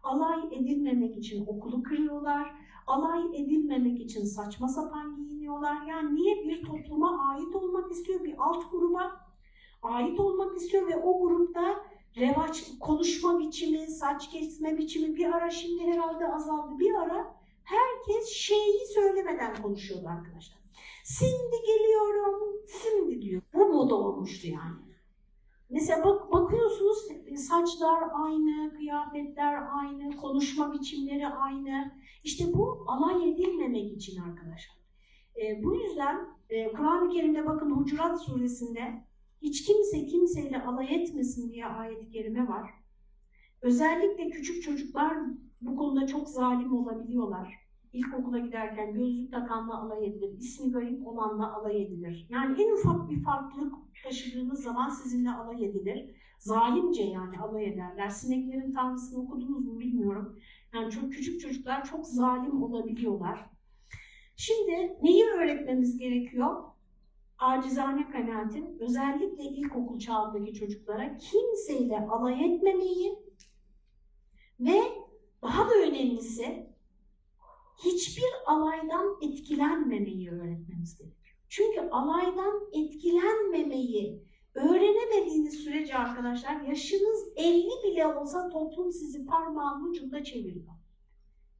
Alay edilmemek için okulu kırıyorlar. alay edilmemek için saçma sapan giyiniyorlar. Yani niye bir topluma ait olmak istiyor, bir alt gruba ait olmak istiyor ve o grupta revaç, konuşma biçimi, saç kesme biçimi bir ara şimdi herhalde azaldı. Bir ara herkes şeyi söylemeden konuşuyordu arkadaşlar. Şimdi geliyorum, şimdi diyor. Bu moda olmuştu yani. Mesela bak, bakıyorsunuz saçlar aynı, kıyafetler aynı, konuşma biçimleri aynı. İşte bu alay edilmemek için arkadaşlar. E, bu yüzden e, Kur'an-ı Kerim'de bakın Hucurat suresinde hiç kimse kimseyle alay etmesin diye ayet-i kerime var. Özellikle küçük çocuklar bu konuda çok zalim olabiliyorlar. İlkokula giderken gözlük takanla alay edilir, ismi garip olanla alay edilir. Yani en ufak bir farklılık taşıdığınız zaman sizinle alay edilir. Zalimce yani alay ederler. Sineklerin tanrısını okudunuz mu bilmiyorum. Yani çok küçük çocuklar çok zalim olabiliyorlar. Şimdi neyi öğretmemiz gerekiyor? Acizane kanaatim özellikle ilkokul çağındaki çocuklara kimseyle alay etmemeyi ve daha da önemlisi hiçbir alaydan etkilenmemeyi öğretmemiz gerekiyor. Çünkü alaydan etkilenmemeyi öğrenemediğiniz sürece arkadaşlar yaşınız 50 bile olsa toplum sizi parmağın ucunda çeviriyor.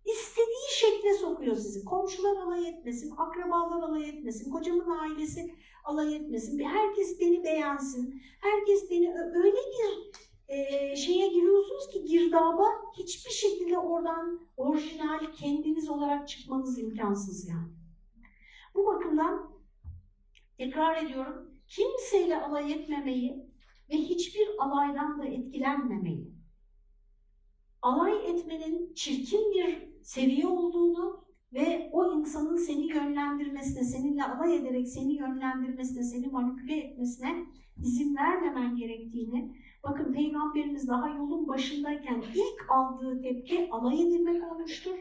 İstediği şekle sokuyor sizi. Komşular alay etmesin, akrabalar alay etmesin, kocamın ailesi alay etmesin. Herkes beni beğensin, herkes beni öyle bir e, şeye giriyorsunuz ki girdaba hiçbir şekilde oradan orijinal kendiniz olarak çıkmanız imkansız yani. Bu bakımdan tekrar ediyorum kimseyle alay etmemeyi ve hiçbir alaydan da etkilenmemeyi, alay etmenin çirkin bir seviye olduğunu ve o insanın seni yönlendirmesine, seninle alay ederek seni yönlendirmesine, seni manipüle etmesine izin vermemen gerektiğini, bakın Peygamberimiz daha yolun başındayken ilk aldığı tepki alay edilmek olmuştur.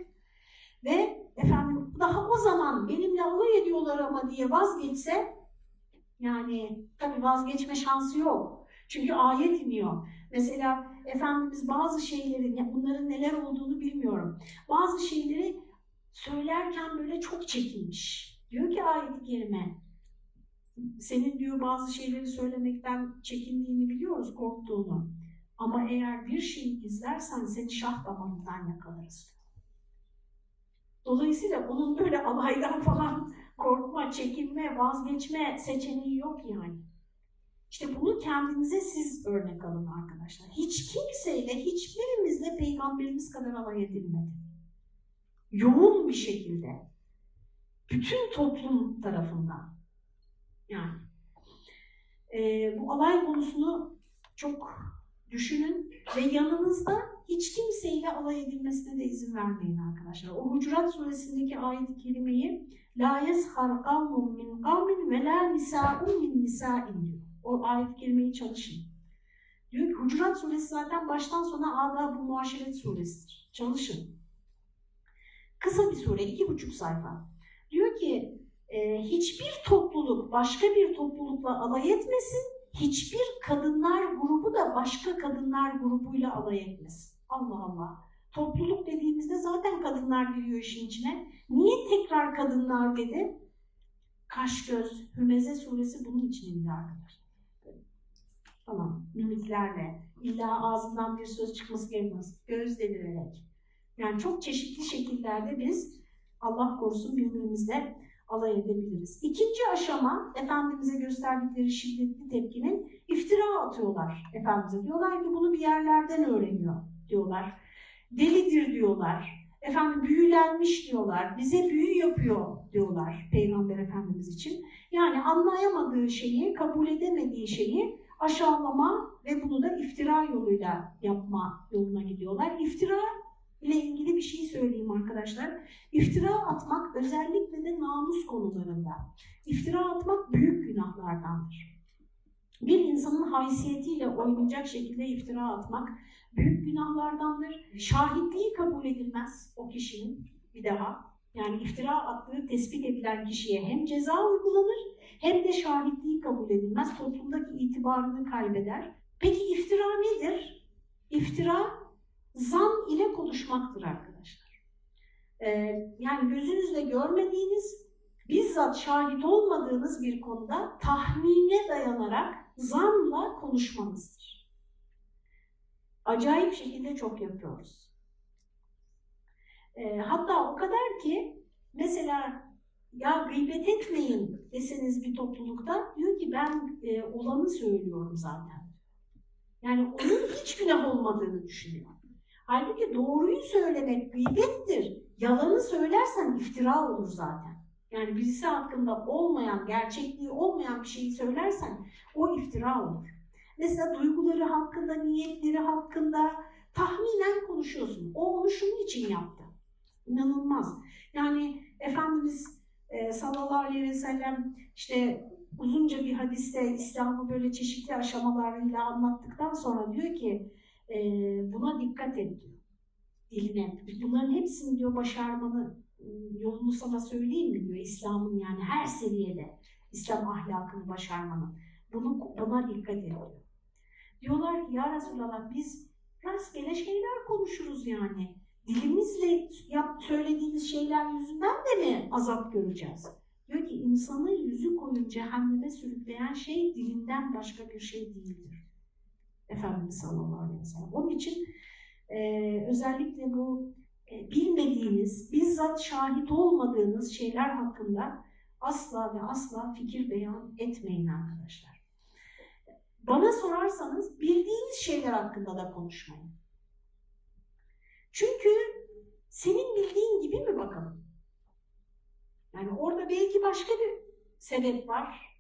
Ve efendim daha o zaman benimle alay ediyorlar ama diye vazgeçse, yani tabi vazgeçme şansı yok. Çünkü ayet iniyor. Mesela Efendimiz bazı şeyleri, bunların neler olduğunu bilmiyorum. Bazı şeyleri söylerken böyle çok çekinmiş. Diyor ki ayet-i kerime, senin diyor bazı şeyleri söylemekten çekindiğini biliyoruz, korktuğunu. Ama eğer bir şeyi gizlersen seni şah damarından yakalarız. Dolayısıyla onun böyle alaydan falan korkma, çekinme, vazgeçme seçeneği yok yani. İşte bunu kendinize siz örnek alın arkadaşlar. Hiç kimseyle, hiçbirimizle peygamberimiz kadar alay edilmedi. Yoğun bir şekilde. Bütün toplum tarafından. Yani. E, bu alay konusunu çok düşünün ve yanınızda hiç kimseyle alay edilmesine de izin vermeyin arkadaşlar. O Hucurat suresindeki ayet-i kerimeyi La yeshar kavmun min kavmin ve la nisa'un min nisa'in diyor. O ayet-i kerimeyi çalışın. Diyor ki Hucurat suresi zaten baştan sona adab-ı muaşeret suresidir. Çalışın. Kısa bir sure, iki buçuk sayfa. Diyor ki e, hiçbir topluluk başka bir toplulukla alay etmesin, hiçbir kadınlar grubu da başka kadınlar grubuyla alay etmesin. Allah Allah. Topluluk dediğimizde zaten kadınlar giriyor işin içine. Niye tekrar kadınlar dedi? Kaş göz, Hümeze suresi bunun için indi arkadaşlar. Tamam, mimiklerle, illa ağzından bir söz çıkması gerekmez. Göz denilerek. Yani çok çeşitli şekillerde biz Allah korusun birbirimizle alay edebiliriz. İkinci aşama Efendimiz'e gösterdikleri şiddetli tepkinin iftira atıyorlar Efendimiz'e. Diyorlar ki bunu bir yerlerden öğreniyor diyorlar. Delidir diyorlar. Efendim büyülenmiş diyorlar. Bize büyü yapıyor diyorlar Peygamber Efendimiz için. Yani anlayamadığı şeyi, kabul edemediği şeyi aşağılama ve bunu da iftira yoluyla yapma yoluna gidiyorlar. İftira ile ilgili bir şey söyleyeyim arkadaşlar. İftira atmak özellikle de namus konularında. İftira atmak büyük günahlardandır. Bir insanın haysiyetiyle oynayacak şekilde iftira atmak büyük günahlardandır. Şahitliği kabul edilmez o kişinin bir daha. Yani iftira attığı tespit edilen kişiye hem ceza uygulanır hem de şahitliği kabul edilmez. Toplumdaki itibarını kaybeder. Peki iftira nedir? İftira zan ile konuşmaktır arkadaşlar. E, yani gözünüzle görmediğiniz, bizzat şahit olmadığınız bir konuda tahmine dayanarak zanla konuşmanızdır. Acayip şekilde çok yapıyoruz. E, hatta o kadar ki mesela ya gıybet etmeyin deseniz bir toplulukta diyor ki ben e, olanı söylüyorum zaten. Yani onun hiç günah olmadığını düşünüyor. Halbuki doğruyu söylemek gıybettir. Yalanı söylersen iftira olur zaten. Yani birisi hakkında olmayan, gerçekliği olmayan bir şeyi söylersen o iftira olur. Mesela duyguları hakkında, niyetleri hakkında tahminen konuşuyorsun. O onu şunun için yaptı. İnanılmaz. Yani Efendimiz e, sallallahu aleyhi ve sellem işte uzunca bir hadiste İslam'ı böyle çeşitli aşamalarıyla anlattıktan sonra diyor ki e, buna dikkat et diyor. Diline. Bunların hepsini diyor başarmanı yolunu sana söyleyeyim mi diyor İslam'ın yani her seviyede İslam ahlakını başarmanın. Bunu, buna dikkat et diyor. Diyorlar ki ya Resulallah biz rastgele şeyler konuşuruz yani. Dilimizle yap, söylediğimiz şeyler yüzünden de mi azap göreceğiz? Diyor ki insanı yüzü koyun cehenneme sürükleyen şey dilinden başka bir şey değildir. Efendimiz sallallahu aleyhi ve sellem. Onun için özellikle bu e, bilmediğiniz, bizzat şahit olmadığınız şeyler hakkında asla ve asla fikir beyan etmeyin arkadaşlar. Bana sorarsanız bildiğiniz şeyler hakkında da konuşmayın. Çünkü senin bildiğin gibi mi bakalım? Yani orada belki başka bir sebep var.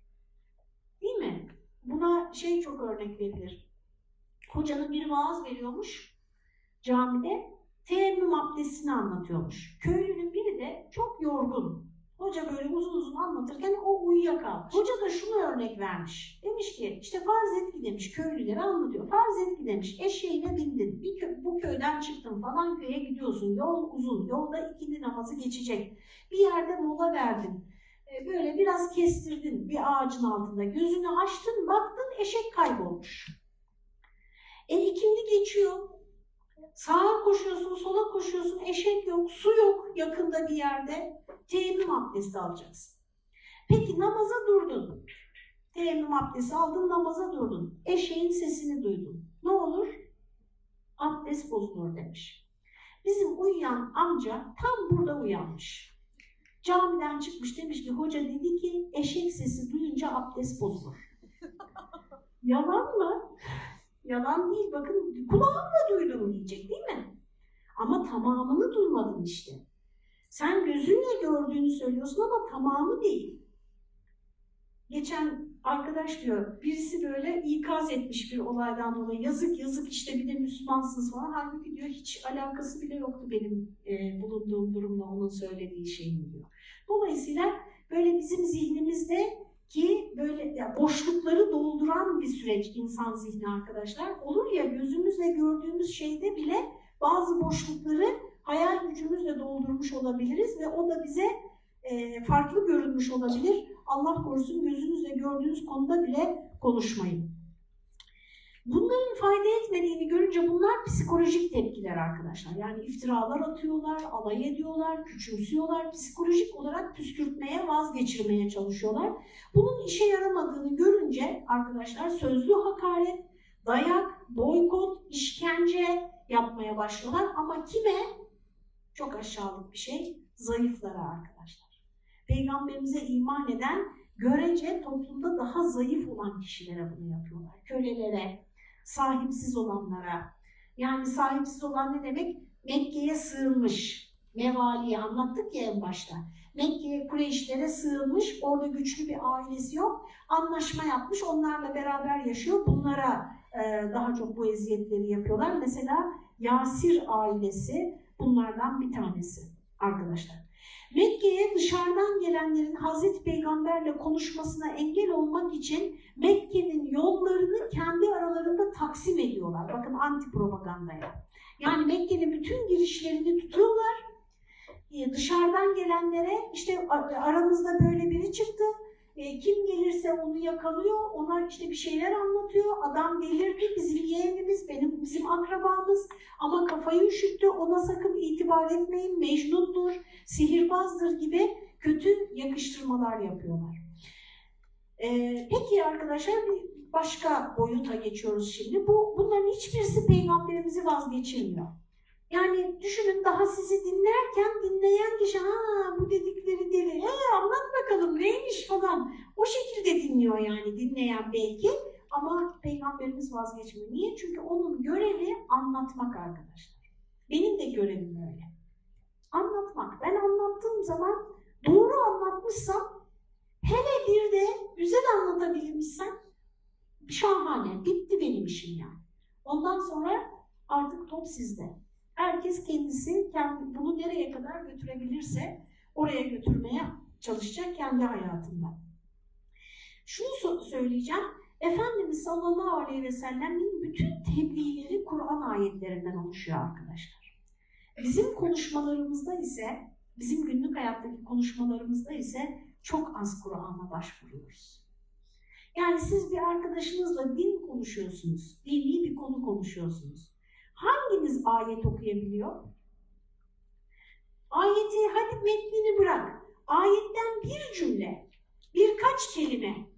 Değil mi? Buna şey çok örnek verilir. Hocanın bir vaaz veriyormuş camide. Teyemmüm abdestini anlatıyormuş. Köylünün biri de çok yorgun. Hoca böyle uzun uzun anlatırken o uyuyakalmış. Hoca da şunu örnek vermiş. Demiş ki işte farz et ki demiş köylülere anlatıyor. Farz et ki demiş eşeğine bindin. Bir kö bu köyden çıktın falan köye gidiyorsun. Yol uzun. Yolda ikindi namazı geçecek. Bir yerde mola verdin. Ee, böyle biraz kestirdin bir ağacın altında. Gözünü açtın baktın eşek kaybolmuş. E ikindi geçiyor. Sağa koşuyorsun, sola koşuyorsun, eşek yok, su yok yakında bir yerde. Teyemmüm abdesti alacaksın. Peki namaza durdun. Teyemmüm abdesti aldın, namaza durdun. Eşeğin sesini duydun. Ne olur? Abdest bozulur demiş. Bizim uyuyan amca tam burada uyanmış. Camiden çıkmış demiş ki hoca dedi ki eşek sesi duyunca abdest bozulur. Yalan mı? Yalan değil. Bakın kulağımla duydum diyecek değil mi? Ama tamamını duymadın işte. Sen gözünle gördüğünü söylüyorsun ama tamamı değil. Geçen arkadaş diyor, birisi böyle ikaz etmiş bir olaydan dolayı. Yazık yazık işte bir de Müslümansınız falan. Halbuki diyor hiç alakası bile yoktu benim e, bulunduğum durumla onun söylediği şeyin diyor. Dolayısıyla böyle bizim zihnimizde ki böyle ya boşlukları dolduran bir süreç insan zihni arkadaşlar. Olur ya gözümüzle gördüğümüz şeyde bile bazı boşlukları hayal gücümüzle doldurmuş olabiliriz ve o da bize e, farklı görünmüş olabilir. Allah korusun gözünüzle gördüğünüz konuda bile konuşmayın. Bunların fayda etmediğini görünce bunlar psikolojik tepkiler arkadaşlar. Yani iftiralar atıyorlar, alay ediyorlar, küçümsüyorlar. Psikolojik olarak püskürtmeye, vazgeçirmeye çalışıyorlar. Bunun işe yaramadığını görünce arkadaşlar sözlü hakaret, dayak, boykot, işkence yapmaya başlıyorlar. Ama kime? Çok aşağılık bir şey. Zayıflara arkadaşlar. Peygamberimize iman eden görece toplumda daha zayıf olan kişilere bunu yapıyorlar. Kölelere, sahipsiz olanlara. Yani sahipsiz olan ne demek? Mekke'ye sığınmış. Mevali'yi anlattık ya en başta. Mekke'ye Kureyşlere sığınmış, orada güçlü bir ailesi yok. Anlaşma yapmış, onlarla beraber yaşıyor. Bunlara e, daha çok bu eziyetleri yapıyorlar. Mesela Yasir ailesi bunlardan bir tanesi arkadaşlar. Mekke'ye dışarıdan gelenlerin Hazreti Peygamberle konuşmasına engel olmak için Mekke'nin yollarını kendi aralarında taksim ediyorlar. Bakın anti propagandaya. Yani Mekke'nin bütün girişlerini tutuyorlar. Ee, dışarıdan gelenlere işte aramızda böyle biri çıktı. E, kim gelirse onu yakalıyor, ona işte bir şeyler anlatıyor. Adam delirdi, bizim yeğenimiz, benim bizim akrabamız ama kafayı üşüttü, ona sakın itibar etmeyin, mecnundur, sihirbazdır gibi kötü yakıştırmalar yapıyorlar. E, peki arkadaşlar başka boyuta geçiyoruz şimdi. Bu Bunların hiçbirisi peygamberimizi vazgeçirmiyor. Yani düşünün daha sizi dinlerken dinleyen kişi ha bu dedikleri deli, e anlat bakalım neymiş falan. O şekilde dinliyor yani dinleyen belki ama peygamberimiz vazgeçmiyor. Niye? Çünkü onun görevi anlatmak arkadaşlar. Benim de görevim öyle. Anlatmak. Ben anlattığım zaman doğru anlatmışsam hele bir de güzel anlatabilmişsem şahane. Bitti benim işim yani. Ondan sonra artık top sizde. Herkes kendisi kendi bunu nereye kadar götürebilirse oraya götürmeye çalışacak kendi hayatında. Şunu söyleyeceğim. Efendimiz sallallahu aleyhi ve sellemin bütün tebliğleri Kur'an ayetlerinden oluşuyor arkadaşlar. Bizim konuşmalarımızda ise, bizim günlük hayattaki konuşmalarımızda ise çok az Kur'an'a başvuruyoruz. Yani siz bir arkadaşınızla din konuşuyorsunuz, dini bir konu konuşuyorsunuz. Hanginiz ayet okuyabiliyor? Ayeti hadi metnini bırak. Ayetten bir cümle, birkaç kelime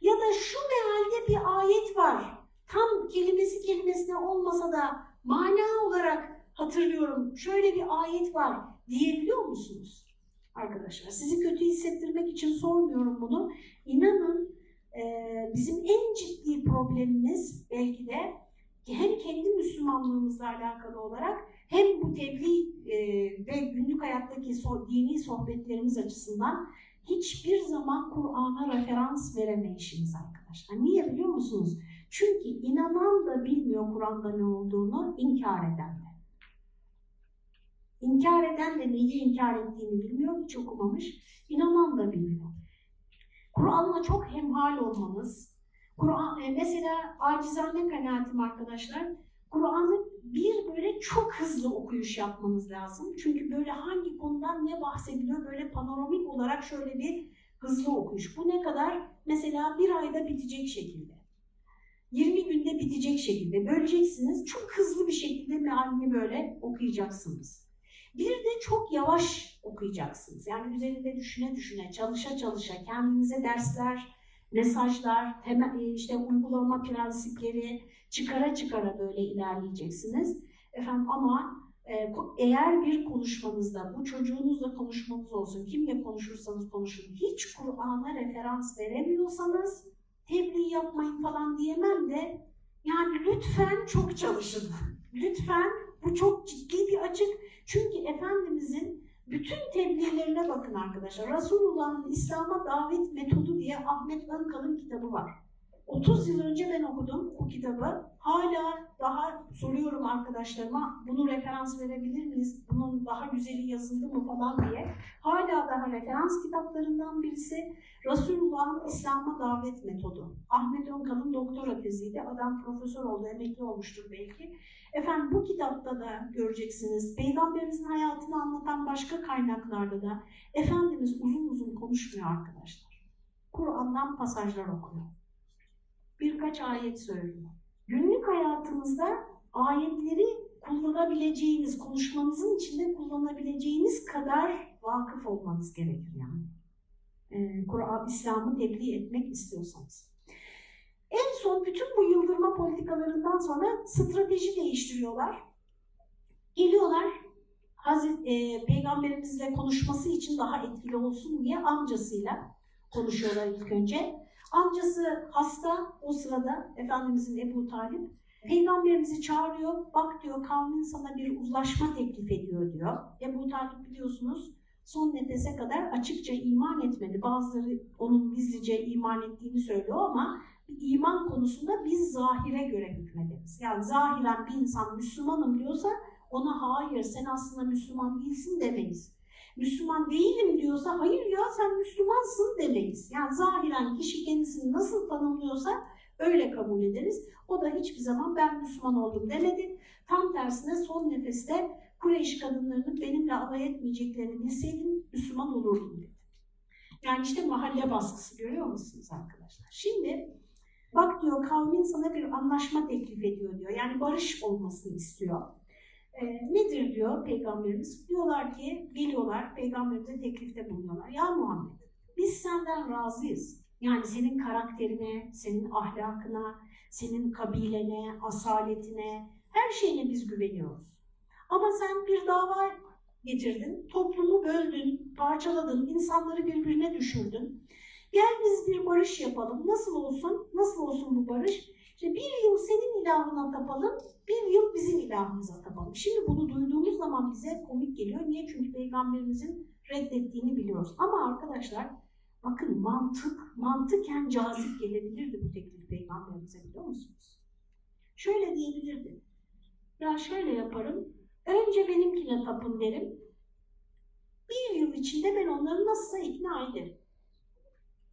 ya da şu mealde bir ayet var. Tam kelimesi kelimesine olmasa da mana olarak hatırlıyorum. Şöyle bir ayet var diyebiliyor musunuz? Arkadaşlar sizi kötü hissettirmek için sormuyorum bunu. İnanın bizim en ciddi problemimiz belki de hem kendi Müslümanlığımızla alakalı olarak hem bu tebliğ e, ve günlük hayattaki dini sohbetlerimiz açısından hiçbir zaman Kur'an'a referans veremeyişimiz arkadaşlar. Niye biliyor musunuz? Çünkü inanan da bilmiyor Kur'an'da ne olduğunu, inkar eden de. İnkar eden de neyi inkar ettiğini bilmiyor, hiç okumamış. İnanan da bilmiyor. Kur'an'la çok hemhal olmanız, Kur'an e, mesela acizane kanaatim arkadaşlar, Kur'an'ı bir böyle çok hızlı okuyuş yapmanız lazım. Çünkü böyle hangi konudan ne bahsediliyor böyle panoramik olarak şöyle bir hızlı okuyuş. Bu ne kadar? Mesela bir ayda bitecek şekilde. 20 günde bitecek şekilde böleceksiniz. Çok hızlı bir şekilde mealini böyle okuyacaksınız. Bir de çok yavaş okuyacaksınız. Yani üzerinde düşüne düşüne, çalışa çalışa, kendinize dersler, mesajlar, temel, işte uygulama prensipleri çıkara çıkara böyle ilerleyeceksiniz. Efendim ama e, eğer bir konuşmanızda, bu çocuğunuzla konuşmanız olsun, kimle konuşursanız konuşun, hiç Kur'an'a referans veremiyorsanız tebliğ yapmayın falan diyemem de yani lütfen çok çalışın. Lütfen bu çok ciddi bir açık. Çünkü Efendimizin bütün tebliğlerine bakın arkadaşlar. Resulullah'ın İslam'a davet metodu diye Ahmet Önkal'ın kitabı var. 30 yıl önce ben okudum bu kitabı. Hala daha soruyorum arkadaşlarıma bunu referans verebilir miyiz? Bunun daha güzeli yazıldı mı falan diye. Hala daha referans kitaplarından birisi Resulullah'ın İslam'a davet metodu. Ahmet Önkal'ın doktora teziydi. Adam profesör oldu, emekli olmuştur belki. Efendim bu kitapta da göreceksiniz. Peygamberimizin hayatını anlatan başka kaynaklarda da Efendimiz uzun uzun konuşmuyor arkadaşlar. Kur'an'dan pasajlar okuyor. Birkaç ayet söylüyor. Günlük hayatınızda ayetleri kullanabileceğiniz, konuşmanızın içinde kullanabileceğiniz kadar vakıf olmanız gerekir yani. Ee, Kur'an, İslam'ı tebliğ etmek istiyorsanız. En son bütün bu yıldırma politikalarından sonra strateji değiştiriyorlar. Geliyorlar Hazreti e, Peygamberimizle konuşması için daha etkili olsun diye amcasıyla konuşuyorlar ilk önce. Amcası hasta o sırada Efendimizin Ebu Talip. Peygamberimizi çağırıyor. Bak diyor kavmin sana bir uzlaşma teklif ediyor diyor. Ebu Talip biliyorsunuz son nefese kadar açıkça iman etmedi. Bazıları onun gizlice iman ettiğini söylüyor ama iman konusunda biz zahire göre hükmederiz. Yani zahiren bir insan Müslümanım diyorsa ona hayır sen aslında Müslüman değilsin demeyiz. Müslüman değilim diyorsa hayır ya sen Müslümansın demeyiz. Yani zahiren kişi kendisini nasıl tanımlıyorsa öyle kabul ederiz. O da hiçbir zaman ben Müslüman oldum demedi. Tam tersine son nefeste Kureyş kadınlarının benimle alay etmeyeceklerini bilseydim Müslüman olurdum dedi. Yani işte mahalle baskısı görüyor musunuz arkadaşlar? Şimdi bak diyor kavmin sana bir anlaşma teklif ediyor diyor. Yani barış olmasını istiyor. E, nedir diyor peygamberimiz? Diyorlar ki geliyorlar peygamberimize teklifte bulunuyorlar. Ya Muhammed biz senden razıyız. Yani senin karakterine, senin ahlakına, senin kabilene, asaletine, her şeyine biz güveniyoruz. Ama sen bir dava getirdin, toplumu böldün, parçaladın, insanları birbirine düşürdün. Gel biz bir barış yapalım. Nasıl olsun? Nasıl olsun bu barış? İşte bir yıl senin ilahına tapalım, bir yıl bizim ilahımıza tapalım. Şimdi bunu duyduğumuz zaman bize komik geliyor. Niye? Çünkü peygamberimizin reddettiğini biliyoruz. Ama arkadaşlar bakın mantık, mantıken cazip gelebilirdi bu teklif peygamberimize biliyor musunuz? Şöyle diyebilirdi. Ya şöyle yaparım, önce benimkine tapın derim. Bir yıl içinde ben onları nasılsa ikna ederim.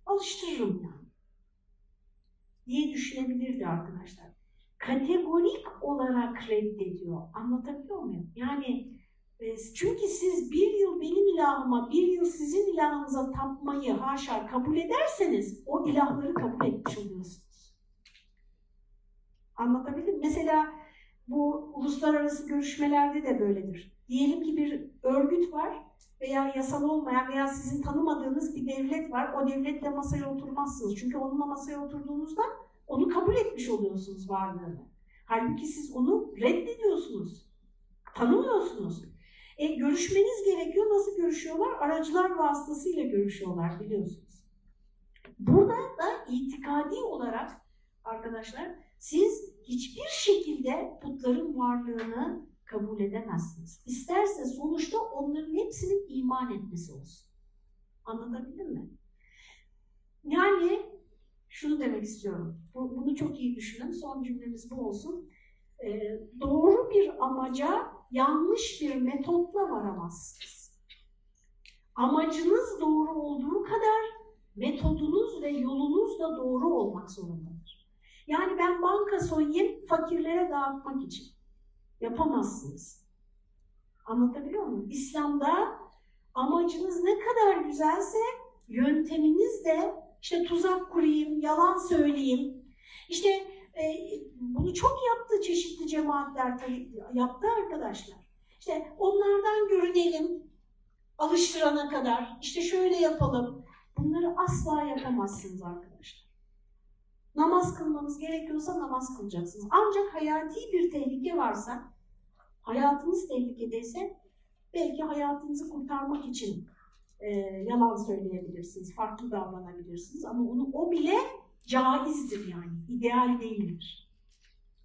Alıştırırım yani. Diye düşünebilirdi arkadaşlar. Kategorik olarak reddediyor. Anlatabiliyor muyum? Yani çünkü siz bir yıl benim ilahıma, bir yıl sizin ilahınıza tapmayı haşa kabul ederseniz o ilahları kabul etmiş oluyorsunuz. Anlatabildim? Mesela bu uluslararası görüşmelerde de böyledir. Diyelim ki bir örgüt var veya yasal olmayan veya sizin tanımadığınız bir devlet var. O devletle masaya oturmazsınız. Çünkü onunla masaya oturduğunuzda onu kabul etmiş oluyorsunuz varlığını. Halbuki siz onu reddediyorsunuz. Tanımıyorsunuz. E, görüşmeniz gerekiyor. Nasıl görüşüyorlar? Aracılar vasıtasıyla görüşüyorlar biliyorsunuz. Burada da itikadi olarak arkadaşlar siz hiçbir şekilde putların varlığını kabul edemezsiniz. İsterse sonuçta onların hepsinin iman etmesi olsun. Anlatabildim mi? Yani şunu demek istiyorum. Bunu çok iyi düşünün. Son cümlemiz bu olsun. Ee, doğru bir amaca yanlış bir metotla varamazsınız. Amacınız doğru olduğu kadar metodunuz ve yolunuz da doğru olmak zorundadır. Yani ben banka soyayım fakirlere dağıtmak için. Yapamazsınız. Anlatabiliyor muyum? İslam'da amacınız ne kadar güzelse yönteminiz de işte tuzak kurayım, yalan söyleyeyim, işte e, bunu çok yaptı çeşitli cemaatler yaptı arkadaşlar. İşte onlardan görünelim alıştırana kadar. İşte şöyle yapalım. Bunları asla yapamazsınız arkadaşlar. Namaz kılmanız gerekiyorsa namaz kılacaksınız. Ancak hayati bir tehlike varsa, hayatınız tehlikedeyse belki hayatınızı kurtarmak için e, yalan söyleyebilirsiniz, farklı davranabilirsiniz. Ama onu o bile caizdir yani, ideal değildir.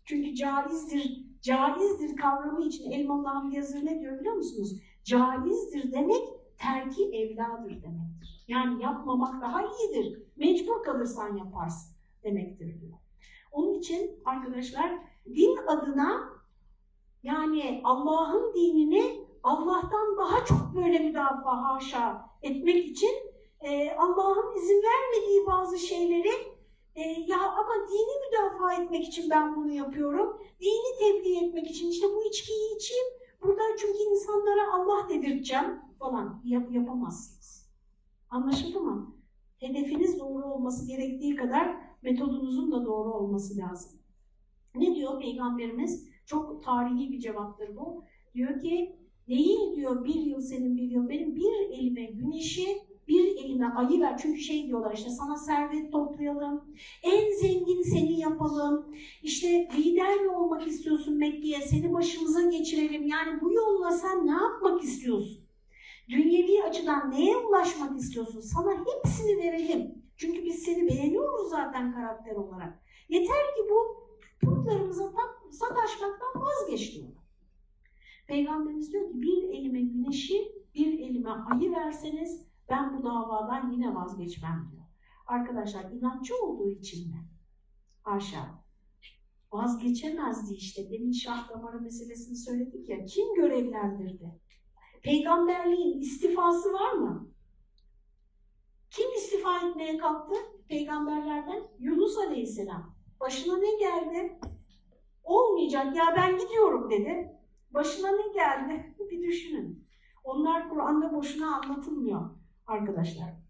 Çünkü caizdir, caizdir kavramı için Elmalı Hamdi Yazır ne diyor biliyor musunuz? Caizdir demek terki evladır demektir. Yani yapmamak daha iyidir. Mecbur kalırsan yaparsın demektir diyor. Onun için arkadaşlar din adına yani Allah'ın dinini Allah'tan daha çok böyle müdafaa haşa etmek için e, Allah'ın izin vermediği bazı şeyleri e, ya ama dini müdafaa etmek için ben bunu yapıyorum. Dini tebliğ etmek için işte bu içkiyi içeyim. Burada çünkü insanlara Allah dedirteceğim falan Yap, yapamazsınız. Anlaşıldı mı? Hedefiniz doğru olması gerektiği kadar metodunuzun da doğru olması lazım. Ne diyor Peygamberimiz? Çok tarihi bir cevaptır bu. Diyor ki değil diyor bir yıl senin bir yıl benim bir elime güneşi bir eline ayı ver. Çünkü şey diyorlar işte sana servet toplayalım, en zengin seni yapalım, işte lider mi olmak istiyorsun Mekke'ye, seni başımıza geçirelim. Yani bu yolla sen ne yapmak istiyorsun? Dünyevi açıdan neye ulaşmak istiyorsun? Sana hepsini verelim. Çünkü biz seni beğeniyoruz zaten karakter olarak. Yeter ki bu putlarımıza sataşmaktan vazgeç diyorlar. Peygamberimiz diyor ki bir elime güneşi, bir elime ayı verseniz ben bu davadan yine vazgeçmem diyor. Arkadaşlar inatçı olduğu için mi? Haşa. Vazgeçemezdi işte. Demin şah damarı meselesini söyledik ya. Kim görevlendirdi? Peygamberliğin istifası var mı? Kim istifa etmeye kalktı peygamberlerden? Yunus Aleyhisselam. Başına ne geldi? Olmayacak ya ben gidiyorum dedi. Başına ne geldi? Bir düşünün. Onlar Kur'an'da boşuna anlatılmıyor arkadaşlar.